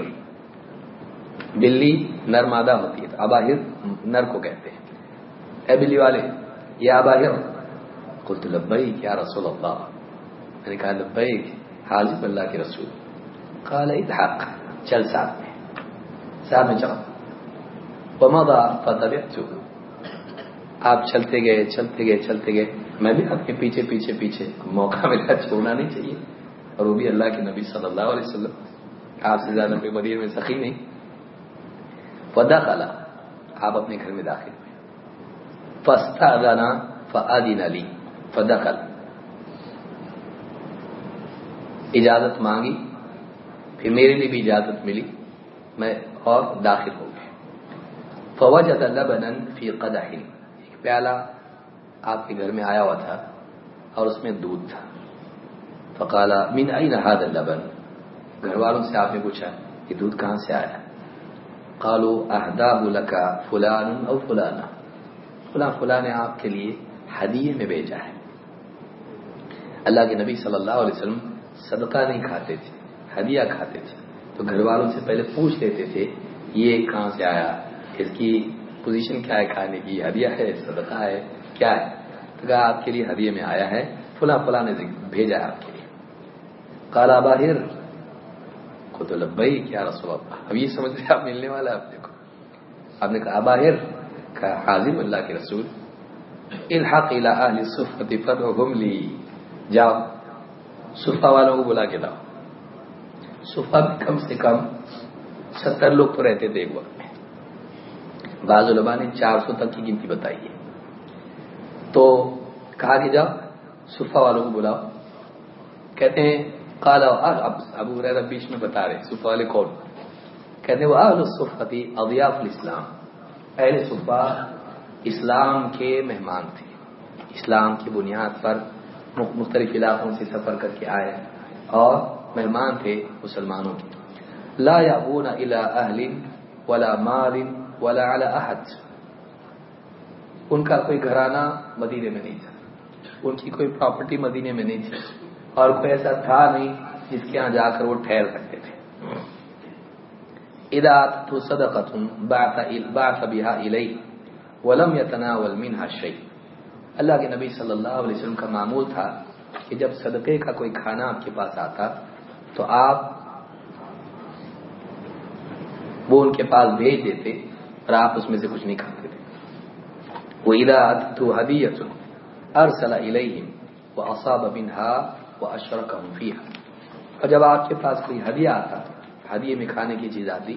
بلی نر مادہ ہوتی ہے؟ تو ابا ہر نر کو کہتے ہیں۔ اے بلی والے؟ یہ ابا ہر قلت، لبیک، یا رسول اللہ. میں نے کہا، لبیک حاضر اللہ کے رسول. قال ادحق چل ساتھ میں ساتھ میں چلو. ومضى فتبعته آپ چلتے گئے چلتے گئے چلتے گئے۔ میں بھی آپ کے پیچھے پیچھے پیچھے۔ موقع ملا چھوڑنا نہیں چاہیے۔ اور وہ بھی اللہ کے نبی صلی اللہ علیہ وسلم۔ آپ سے زیادہ کوئی مدیر میں سخی نہیں۔ فدا خلا آپ اپنے گھر میں داخل ہوئے۔ فستا گانا فعدین علی فدا خلا اجازت مانگی۔ پھر میرے لیے بھی اجازت ملی۔ میں اور داخل ہو گیا۔ فوجد لبنا فی قدح پیالہ آپ کے گھر میں آیا ہوا تھا اور اس میں دودھ تھا۔ فقالا من این هذا اللبن؟ گھر والوں سے آپ نے پوچھا، یہ دودھ کہاں سے آیا؟ قالوا، اهداه لك فلان او فلانا فلاں فلاں نے آپ کے لیے ہدیے میں بھیجا ہے۔ اللہ کے نبی صلی اللہ علیہ وسلم صدقہ نہیں کھاتے تھے، ہدیہ کھاتے تھے۔ تو گھر والوں سے پہلے پوچھ لیتے تھے، یہ کہاں سے آیا؟ اس کی پوزیشن کیا ہے کھانے کی؟ ہدیہ ہے، صدقہ ہے، کیا ہے؟ تو کہا آپ کے لیے ہدیے میں آیا ہے، فلاں فلاں نے بھیجا ہے آپ کے لیے۔ کالا باہر کو تو لبئی کیا رسول اللہ۔ اب یہ سمجھ رہے آپ ملنے والا آپ کو آپ نے کہا باہر کہا حاضم اللہ کے رسول۔ الحق الى اہل صفت فتحهم لی۔ جاؤ صفا والوں کو بلا کے لاؤ۔ صفا بھی کم سے کم ستر لوگ تو رہتے تھے ایک وقت۔ میں بعض علماء نے چار سو تک کی گنتی بتائی ہے۔ تو کہا کہ جاؤ صفا والوں کو بلاؤ۔ کہتے ہیں کالا ابو ریرا بیچ میں بتا رہے صفا والے کون؟ کہتے ہیں، وہ اہل صفتی اضیاف الاسلام۔ اہل صفا اسلام کے مہمان تھے۔ اسلام کی بنیاد پر مختلف علاقوں سے سفر کر کے آئے اور مہمان تھے مسلمانوں کے۔ لا یابون الى اہل ولا مال ولا على احد۔ ان کا کوئی گھرانہ مدینے میں نہیں تھا۔ ان کی کوئی پراپرٹی مدینے میں نہیں تھی۔ اور کوئی ایسا تھا نہیں جس کے یہاں جا کر وہ ٹھہر سکتے تھے۔ ادات صدقت بعث بها الیہ ولم يتناول منها شيء اللہ کے نبی صلی اللہ علیہ وسلم کا معمول تھا کہ جب صدقے کا کوئی کھانا آپ کے پاس آتا تو آپ وہ ان کے پاس بھیج دیتے اور آپ اس میں سے کچھ نہیں کھاتے تھے وہ اداد تو حدیت ارسل الیہم وہ اصاب بنہا وہ اشرک اور جب آپ کے پاس کوئی ہدیہ آتا، ہدیے میں کھانے کی چیز آتی،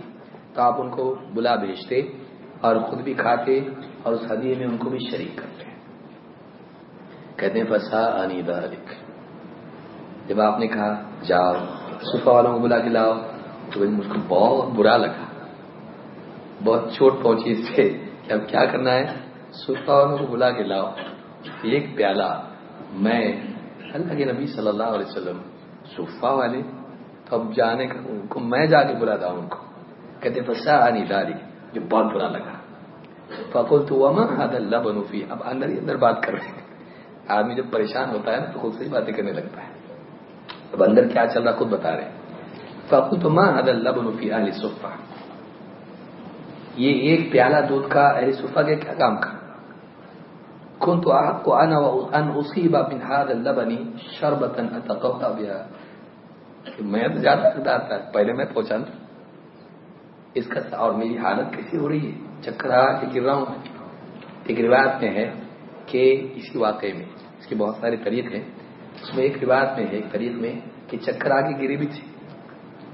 تو آپ ان کو بلا بھیجتے اور خود بھی کھاتے اور اس ہدیے میں ان کو بھی شریک کرتے۔ کہتے ہیں فسا انی دالک جب آپ نے کہا، جاؤ صفا والوں کو بلا کے لاؤ، تو مجھ کو بہت برا لگا۔ بہت چوٹ پہنچی اس سے کہ اب کیا کرنا ہے؟ صفا والوں کو بلا کے لاؤ۔ ایک پیالہ میں اللہ کے نبی صلی اللہ علیہ وسلم صفا والے، تو اب جانے کا ان کو میں جا کے بلاتا ہوں ان کو۔ کہتے فسا انی داری جو بہت برا لگا۔ فقل تو وما هذا اللبن فی اب اندر ہی اندر بات کر رہے ہیں۔ آدمی جب پریشان ہوتا ہے نا، تو خود سے ہی باتیں کرنے لگتا ہے۔ اب اندر کیا چل رہا خود بتا رہے فقل تو ماں هذا اللبن فی اہل صفا یہ ایک پیالہ دودھ کا اہل صفا کے کیا کام کا كنت أحق أنا أن أصيب من هذا اللبن شربة أتقوى بها۔ میں تو زیادہ کرتا تھا، پہلے میں پہنچا نا اس کا اور میری حالت کیسی ہو رہی ہے؟ چکر آ کے گر رہا ہوں ایک روایت میں ہے کہ اسی واقعے میں، اس کے بہت سارے طریق ہیں۔ اس میں ایک روایت میں ہے، ایک طریق میں کہ چکر آگے گری بھی تھی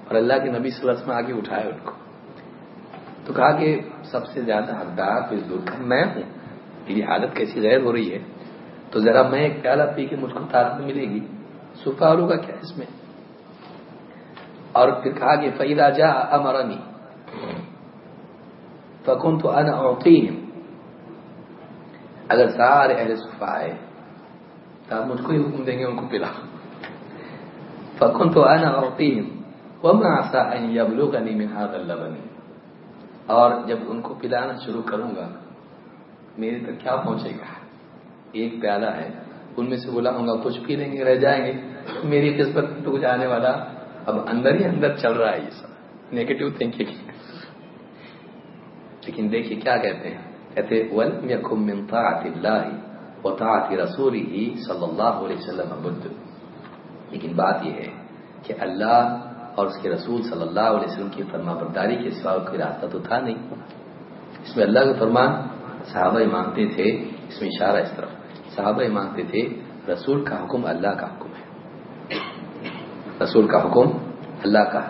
اور اللہ کے نبی صلی اللہ علیہ وسلم آگے اٹھائے ان کو۔ تو کہا کہ سب سے زیادہ حقدار اس دور میں ہوں۔ میری حالت کیسی غیر ہو رہی ہے؟ تو ذرا میں ایک پیالہ پی کے مجھ کو طاقت ملے گی۔ سفارو کا کیا اس میں؟ اور پھر کہا کہ فیدا جا امرنی فکن تو ان اگر سارے اہل صفا آئے، تو آپ مجھ کو ہی حکم دیں گے، ان کو پلا۔ فکن تو ان اوقیم وما عسى ان يبلغني من هذا اللبن۔ اور جب ان کو پلانا شروع کروں گا، میرے تک کیا پہنچے گا؟ ایک پیالہ ہے، ان میں سے بلاؤں گا کچھ پی لیں گے، رہ جائیں گے۔ میری قسمت ٹک جانے والا، اب اندر ہی اندر چل رہا ہے یہ سب۔ نیگیٹو تھنکنگ لیکن دیکھیے کیا کہتے ہیں۔ کہتے ولم یکم من طاعت اللہ و طاعت رسوله صلی اللہ علیہ وسلم بد. لیکن بات یہ ہے کہ اللہ اور اس کے رسول صلی اللہ علیہ وسلم کی فرما برداری کے سوا کوئی راستہ تو تھا نہیں۔ اس میں اللہ کا فرمان، صحابہ مانتے تھے۔ اس میں اشارہ اس طرف۔ صحابہ مانتے تھے۔ رسول کا حکم اللہ کا حکم ہے۔ رسول کا حکم اللہ کا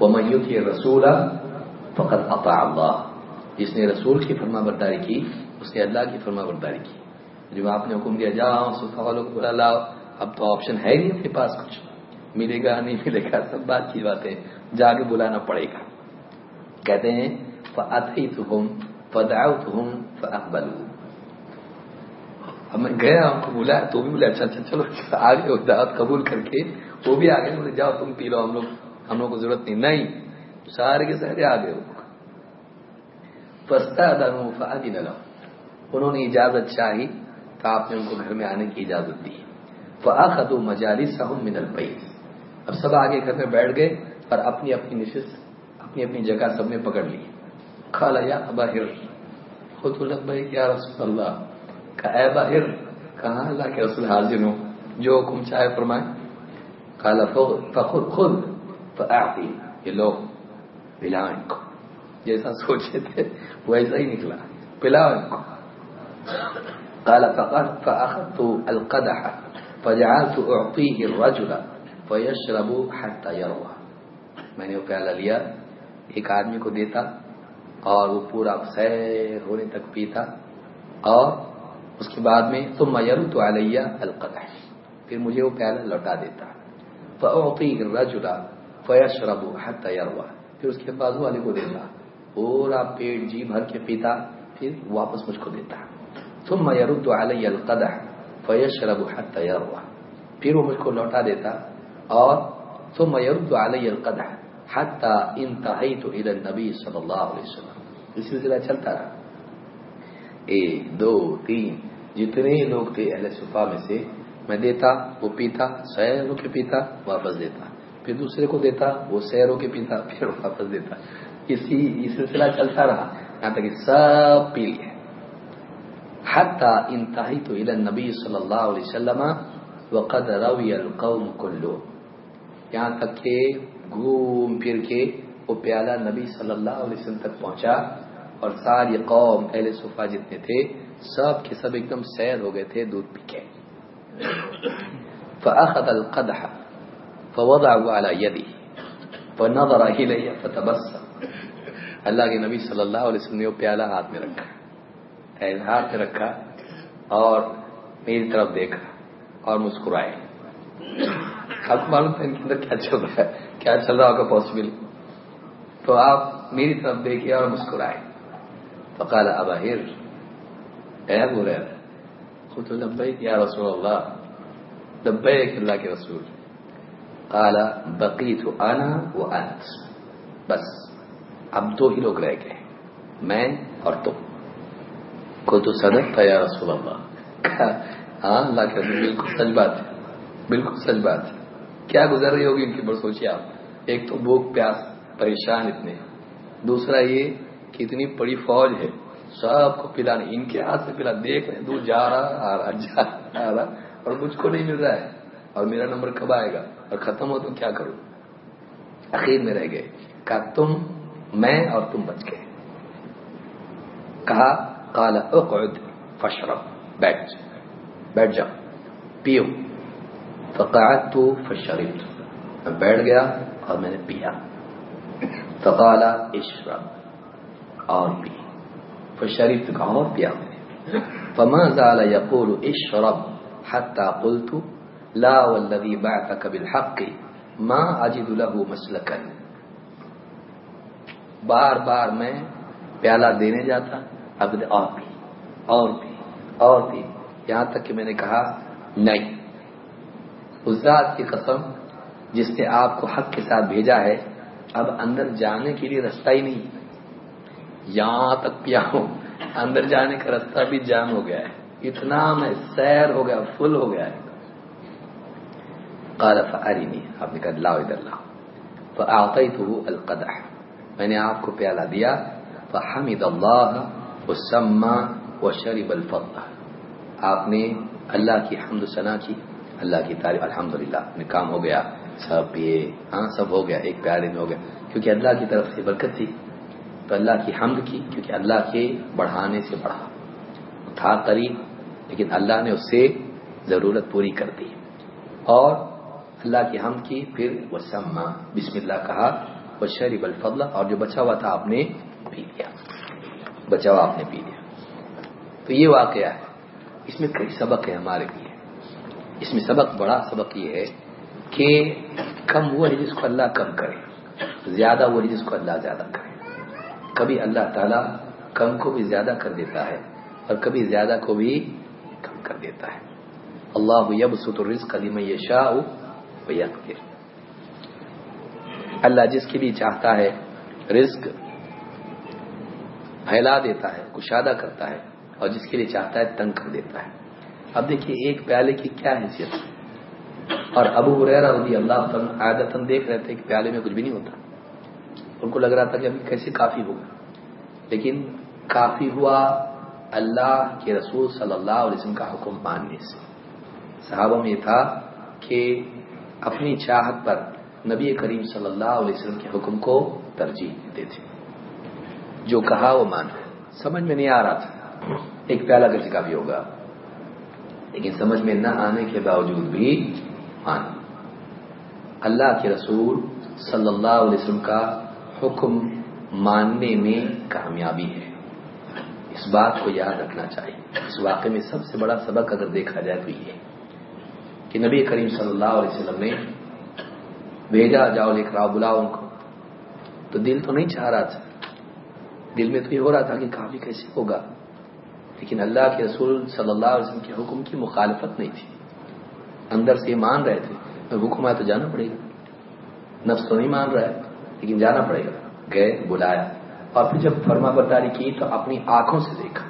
وہ میوت یہ رسول فقط اطاع اللہ جس نے رسول کی فرما برداری کی، اس نے اللہ کی فرما برداری کی۔ جب آپ نے حکم دیا، جاؤ صفا والوں کو بلا لاؤ۔ اب تو آپشن ہے نہیں اپنے پاس کچھ۔ ملے گا، نہیں ملے گا، سب بات کی باتیں جا کے بلانا پڑے گا۔ کہتے ہیں، فَأَتَيْتُهُمْ، فَدَعَوْتُهُمْ فَأَقْبَلُوا اب میں گیا ہم کو بلایا تو بھی بولا اچھا اچھا چلو، آگے دعوت قبول کر کے وہ بھی آگے بولے، جاؤ، تم پی لو، ہم لوگ ہم لوگ کو ضرورت نہیں۔ نہیں، سارے کے سارے آگے پستا دنوں انہوں نے اجازت چاہی، تو آپ نے ان کو گھر میں آنے کی اجازت دی۔ فاخذوا مجالسهم من البيت۔ اب سب آگے گھر میں بیٹھ گئے اور اپنی اپنی نشست، اپنی اپنی جگہ سب نے پکڑ لی۔ کھالا یا اباہر خود لبیک یا رسول اللہ۔ کہا اے باہر کہاں اللہ کے رسول حاضر ہوں؟ جو حکم چاہے فرمائے۔ کالا فخود خود فاعطی۔ یہ لوگ پلاؤ ان کو۔ جیسا سوچے تھے، ویسا ہی نکلا۔ پلاؤ ان کو۔ قال فقد فأخذت القدح، فجعلت أعطيه الرجل۔ فيشرب حتى يروى میں نے وہ پیالہ لیا، ایک آدمی کو دیتا اور وہ پورا سیر ہونے تک پیتا اور اس کے بعد میں ثم يرد علي القدح۔ پھر مجھے وہ پیالہ لوٹا دیتا۔ فأعطيه الرجل فيشرب حتى يروى پھر اس کے بازو والے کو دیتا، پورا پیٹ جی بھر کے پیتا، پھر واپس مجھ کو دیتا۔ ثم يرد علي القدح فيشرب حتى يروى پھر وہ مجھ کو لوٹا دیتا اور ثم يرد علي القدح حتى انتهيت الى النبي صلی اللہ علیہ وسلم۔ یہ سلسلہ چلتا رہا۔ ایک، دو، تین، جتنے لوگ تھے اہل صفا میں سے، میں دیتا، وہ پیتا سیر ہو کے پیتا، واپس دیتا۔ پھر دوسرے کو دیتا، وہ سیر ہو کے پیتا، پھر واپس دیتا۔ اسی یہ سلسلہ چلتا رہا۔ یہاں تک کہ سب پی لیے حتى انتهيت الى النبي صلی اللہ علیہ وسلم، وقد روي القوم كله۔ یہاں تک کہ گھوم پھر کے وہ پیالہ نبی صلی اللہ علیہ وسلم تک پہنچا اور ساری قوم اہل صفا جتنے تھے، سب کے سب ایک دم سیر ہو گئے تھے، دودھ پی کے۔ فاخذ القدح فوضعه على يده فنظر الي فتبسم۔ اللہ کے نبی صلی اللہ علیہ وسلم نے وہ پیالہ ہاتھ میں رکھا ہاتھ میں رکھا اور میری طرف دیکھا اور مسکرائے۔ آپ معلوم تھا ان کے اندر کیا چل رہا ہے، کیا چل رہا ہوگا پاسبل تو آپ میری طرف دیکھیے اور مسکرائے۔ فقال اباہر اے ابو ریل خود لبیک یا رسول اللہ، لبیک اللہ کے رسول۔ قال، بقیت انا وانت بس، اب دو ہی لوگ رہ گئے، میں اور تم۔ کو تو صدق تھا یا رسول اللہ۔ ہاں اللہ کے رسول، بالکل سچ بات ہے۔ بالکل سچ بات ہے۔ کیا گزر رہی ہوگی ان کی بڑھ سوچیے آپ؟ ایک تو بھوک، پیاس، پریشان اتنے۔ دوسرا یہ کہ اتنی بڑی فوج ہے، سب کو پلانے ان کے ہاتھ سے پلا۔ دیکھ رہے دور جا رہا، آ رہا، جا رہا، آ رہا۔ اور مجھ کو نہیں مل رہا ہے۔ اور میرا نمبر کب آئے گا؟ اور ختم ہو تو کیا کروں؟ اخیر میں رہ گئے۔ کہا، تم میں اور تم بچ گئے۔ کہا، قال، اقعد فشرب بیٹھ۔ بیٹھ جاؤ۔ پیو۔ فقعدت فشربت. میں بیٹھ گیا اور میں نے پیا. فقال اشرب اور پی. فشربت کا اور پیا میں نے. فما زال يقول اشرب حتى قلت، لا والذي بعثك بالحق، ما اجد له مسلكا بار بار میں پیالہ دینے جاتا، اب اور بھی اور بھی اور بھی یہاں تک کہ میں نے کہا، نہیں. اس ذات کی قسم جس نے آپ کو حق کے ساتھ بھیجا ہے، اب اندر جانے کے لیے رستہ ہی نہیں۔ یہاں تک پیا ہوں اندر جانے کا رستہ بھی جام ہو گیا ہے۔ اتنا میں سیر ہو گیا، فل ہو گیا ہے۔ قال آپ نے کہا لاؤ ادھر لاؤ۔ فاعطيته القدح، میں نے آپ کو پیالہ دیا۔ فحمد اللہ وسما وشرب الفضل۔ آپ نے اللہ کی حمد ثنا کی۔ اللہ کی تعریف الحمد للہ میں کام ہو گیا، سب پیے ہاں سب ہو گیا، ایک پیارے میں ہو گیا۔ کیونکہ اللہ کی طرف سے برکت تھی، تو اللہ کی حمد کی، کیونکہ اللہ کے بڑھانے سے بڑھا۔ تھا قریب، لیکن اللہ نے اس سے ضرورت پوری کر دی۔ اور اللہ کی حمد کی، پھر وہ سما بسم اللہ کہا وہ شریب الفضل، اور جو بچا ہوا تھا آپ نے پی لیا۔ بچا ہوا آپ نے پی لیا۔ تو یہ واقعہ ہے۔ اس میں کئی سبق ہے ہمارے لیے؟ اس میں سبق، بڑا سبق یہ ہے کہ کم وہ ہے جس کو اللہ کم کرے، زیادہ وہ ہے جس کو اللہ زیادہ کرے۔ کبھی اللہ تعالیٰ کم کو بھی زیادہ کر دیتا ہے اور کبھی زیادہ کو بھی کم کر دیتا ہے۔ اللہ یبسط الرزق لمن یشاء ویقدر۔ اللہ جس کی بھی چاہتا ہے رزق پھیلا دیتا ہے، کشادہ کرتا ہے اور جس کے لیے چاہتا ہے تنگ کر دیتا ہے۔ اب دیکھیے ایک پیالے کی کیا حیثیت ہے؟ اور ابو حریرہ رضی اللہ عادتن دیکھ رہے تھے کہ پیالے میں کچھ بھی نہیں ہوتا۔ ان کو لگ رہا تھا کہ ابھی کیسے کافی ہوگا۔ لیکن کافی ہوا اللہ کے رسول صلی اللہ علیہ وسلم کا حکم ماننے سے۔ صحابہ میں یہ تھا کہ اپنی چاہت پر نبی کریم صلی اللہ علیہ وسلم کے حکم کو ترجیح دیتے تھے۔ جو کہا وہ مان سمجھ میں نہیں آ رہا تھا۔ ایک پیالہ کسی کا بھی ہوگا۔ لیکن سمجھ میں نہ آنے کے باوجود بھی مان اللہ کے رسول صلی اللہ علیہ وسلم کا حکم ماننے میں کامیابی ہے۔ اس بات کو یاد رکھنا چاہیے۔ اس واقعے میں سب سے بڑا سبق اگر دیکھا جائے تو یہ کہ نبی کریم صلی اللہ علیہ وسلم نے بھیجا، جاؤ لکھ رہا بلاؤ ان کو۔ تو دل تو نہیں چاہ رہا تھا۔ دل میں تو یہ ہو رہا تھا کہ کافی کیسے ہوگا؟ لیکن اللہ کے رسول صلی اللہ علیہ وسلم کے حکم کی مخالفت نہیں تھی۔ اندر سے مان رہے تھے۔ حکم آئے تو جانا پڑے گا۔ نفس تو نہیں مان رہا ہے، لیکن جانا پڑے گا۔ گئے، بلایا۔ اور پھر جب فرما برداری کی تو اپنی آنکھوں سے دیکھا۔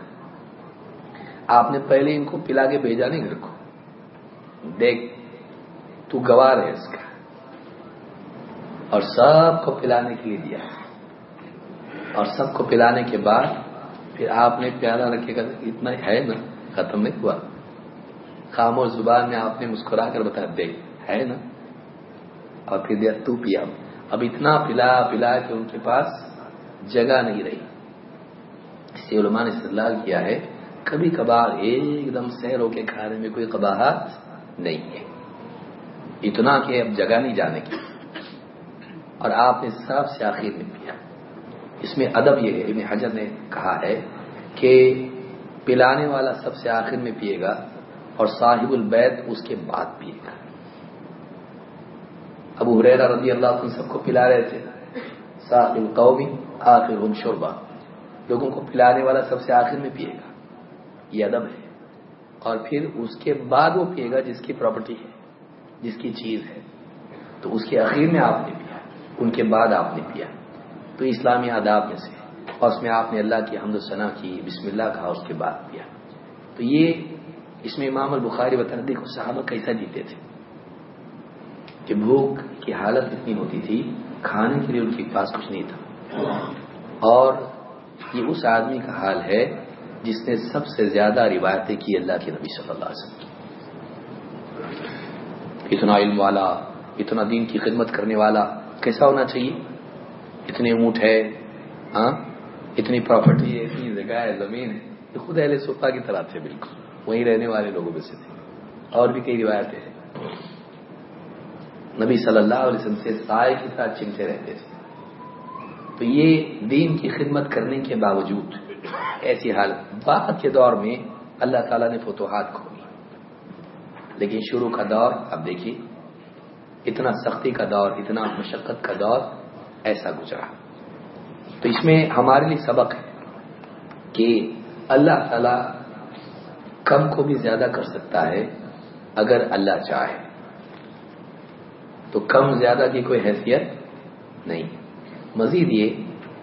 آپ نے پہلے ان کو پلا کے بھیجا نہیں گھر کو۔ دیکھ، تو گوار ہے اس کا۔ اور سب کو پلانے کے لیے دیا۔ اور سب کو پلانے کے بعد پھر آپ نے پیارا رکھے گا، اتنا ہے نا، ختم نہیں ہوا۔ خاموش زبان میں آپ نے مسکرا کر بتا دے، ہے نا۔ اور پھر دیا، تو پیا اب اتنا پلا پلا کہ ان کے پاس جگہ نہیں رہی۔ اس سے علماء نے استدلال کیا ہے، کبھی کبھار ایک دم سیر ہو کے کھانے میں کوئی قباہت نہیں ہے۔ اتنا کہ اب جگہ نہیں جانے کی۔ اور آپ نے سب سے آخر میں پیا اس میں ادب یہ ہے، ابن حجر نے کہا ہے کہ پلانے والا سب سے آخر میں پیے گا اور صاحب البیت اس کے بعد پیے گا۔ ابو حریرہ رضی اللہ عنہ سب کو پلا رہے تھے۔ صاحب القومی آخر ہم شربا۔ لوگوں کو پلانے والا سب سے آخر میں پیے گا۔ یہ ادب ہے۔ اور پھر اس کے بعد وہ پیے گا جس کی پراپرٹی ہے، جس کی چیز ہے۔ تو اس کے اخیر میں آپ نے پیا، ان کے بعد آپ نے پیا۔ تو اسلامی آداب میں سے۔ اور اس میں آپ نے اللہ کی حمد ثنا کی، بسم اللہ کہا، اس کے بعد پیا تو یہ اس میں امام البخاری بتا دیکھو صحابہ کیسا جیتے تھے؟ کہ بھوک کی حالت اتنی ہوتی تھی، کھانے کے لیے ان کے پاس کچھ نہیں تھا۔ اور یہ اس آدمی کا حال ہے جس نے سب سے زیادہ روایتیں کی اللہ کے نبی صلی اللہ علیہ وسلم اتنا علم والا، اتنا دین کی خدمت کرنے والا، کیسا ہونا چاہیے؟ اتنے اونٹ ہے ہاں؟ اتنی پراپرٹی ہے اتنی جگہ ہے، زمین ہے، یہ خود اہل صفا کی طرح تھے بالکل۔ وہیں رہنے والے لوگوں میں سے تھے۔ اور بھی کئی روایتیں ہیں۔ نبی صلی اللہ علیہ وسلم سے سائے کی طرح چمتے رہتے تھے۔ تو یہ دین کی خدمت کرنے کے باوجود ایسی حالت بعد کے دور میں اللہ تعالیٰ نے فتوحات کھولی۔ لیکن شروع کا دور اب دیکھیے، اتنا سختی کا دور، اتنا مشقت کا دور ایسا گزرا۔ تو اس میں ہمارے لیے سبق ہے کہ اللہ تعالی کم کو بھی زیادہ کر سکتا ہے اگر اللہ چاہے۔ تو کم زیادہ کی کوئی حیثیت نہیں۔ مزید یہ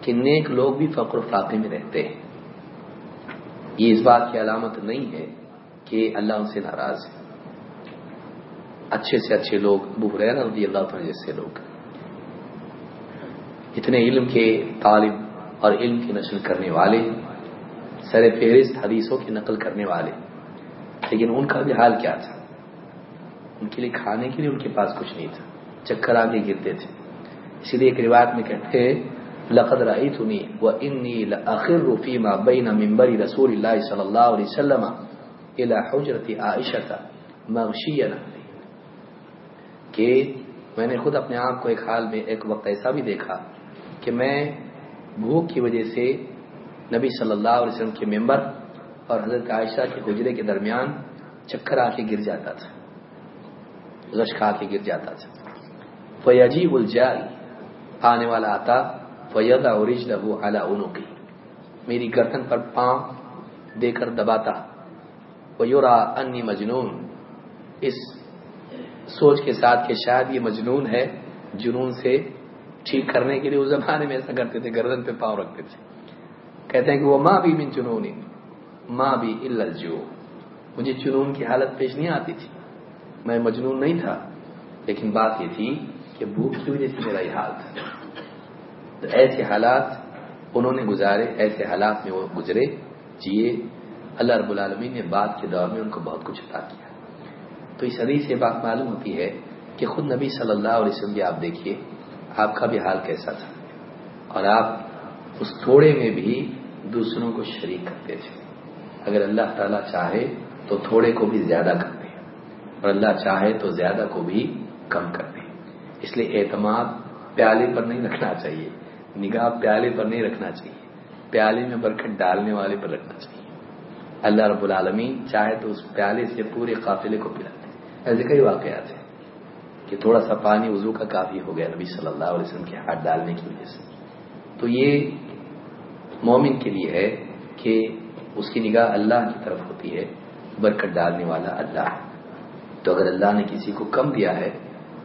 کہ نیک لوگ بھی فقر و فاقے میں رہتے ہیں۔ یہ اس بات کی علامت نہیں ہے کہ اللہ ان سے ناراض ہے۔ اچھے سے اچھے لوگ بحرین رضی اللہ تعالیٰ جیسے لوگ اتنے علم کے طالب اور علم کی نشر کرنے والے، سر فہرست حدیثوں کی نقل کرنے والے۔ لیکن ان کا بھی حال کیا تھا؟ ان کے لیے کھانے کے لیے ان کے پاس کچھ نہیں تھا، چکر آ کے گرتے تھے۔ اسی لیے ایک روایت میں کہتے ہیں، لقد رأيتني وإني لأخر فيما بين منبر رسول الله صلى الله عليه وسلم إلى حجرة عائشة مغشيا کہ میں نے خود اپنے آپ کو ایک حال میں ایک وقت ایسا بھی دیکھا کہ میں بھوک کی وجہ سے نبی صلی اللہ علیہ وسلم کے ممبر اور حضرت عائشہ کے حجرے کے درمیان چکر آ کے گر جاتا تھا رش کھا کے گر جاتا تھا۔ فیجیب الجال آنے والا آتا فیدا اورج لہو اعلیٰ کی میری گردن پر پاؤں دے کر دباتا وہ یورا انی مجنون۔ اس سوچ کے ساتھ کہ شاید یہ مجنون ہے جنون سے ٹھیک کرنے کے لیے اس زمانے میں ایسا کرتے تھے، گردن پہ پاؤں رکھتے تھے۔ کہتے ہیں کہ وہ ماں بھی من جنون، ماں بھی الجو مجھے جنون کی حالت پیش نہیں آتی تھی۔ میں مجنون نہیں تھا، لیکن بات یہ تھی کہ بھوک کی وجہ سے میرا یہ حال تھا۔ تو ایسے حالات انہوں نے گزارے، ایسے حالات میں وہ گزرے، جیے۔ اللہ رب العالمین نے بات کے دور میں ان کو بہت کچھ عطا کیا۔ تو اس حدیث سے بات معلوم ہوتی ہے کہ خود نبی صلی اللہ علیہ وسلم کی آپ دیکھیے آپ کا بھی حال کیسا تھا؟ اور آپ اس تھوڑے میں بھی دوسروں کو شریک کرتے تھے۔ اگر اللہ تعالیٰ چاہے تو تھوڑے کو بھی زیادہ کرتے ہیں، اور اللہ چاہے تو زیادہ کو بھی کم کرتے ہیں۔ اس لیے اعتماد پیالے پر نہیں رکھنا چاہیے، نگاہ پیالے پر نہیں رکھنا چاہیے۔ پیالے میں برکت ڈالنے والے پر رکھنا چاہیے۔ اللہ رب العالمین چاہے تو اس پیالے سے پورے قافلے کو پلاتے ایسے کئی واقعات ہیں۔ کہ تھوڑا سا پانی وضو کا کافی ہو گیا نبی صلی اللہ علیہ وسلم کے ہاتھ ڈالنے کی وجہ سے۔ تو یہ مومن کے لیے ہے کہ اس کی نگاہ اللہ کی طرف ہوتی ہے برکت ڈالنے والا اللہ۔ ہے تو اگر اللہ نے کسی کو کم دیا ہے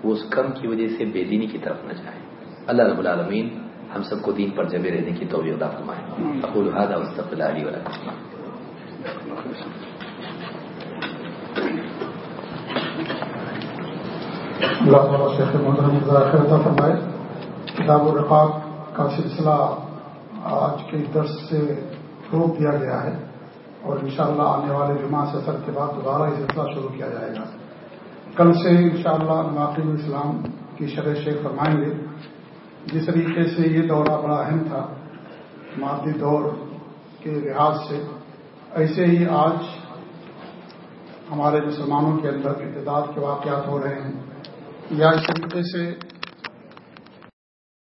وہ اس کم کی وجہ سے بے دینی کی طرف نہ جائے۔ اللہ رب العالمین ہم سب کو دین پر جبے رہنے کی توبہ عطا فرمائے۔ اقول هذا واستغفر الله لي ولكم۔ اللہ تعالیٰ شیخ محترم خیر فرمائے۔ کتاب الرقاب کا سلسلہ آج کے درس سے روک دیا گیا ہے اور انشاءاللہ آنے والے جمعہ سے سر کے بعد دوبارہ یہ سلسلہ شروع کیا جائے گا۔ کل سے انشاءاللہ شاء الاسلام کی شرح شیخ فرمائیں گے۔ جس طریقے سے یہ دورہ بڑا اہم تھا، مادی دور کے لحاظ سے، ایسے ہی آج ہمارے مسلمانوں کے اندر ابتداد کے واقعات ہو رہے ہیں۔ یا اس طریقے سے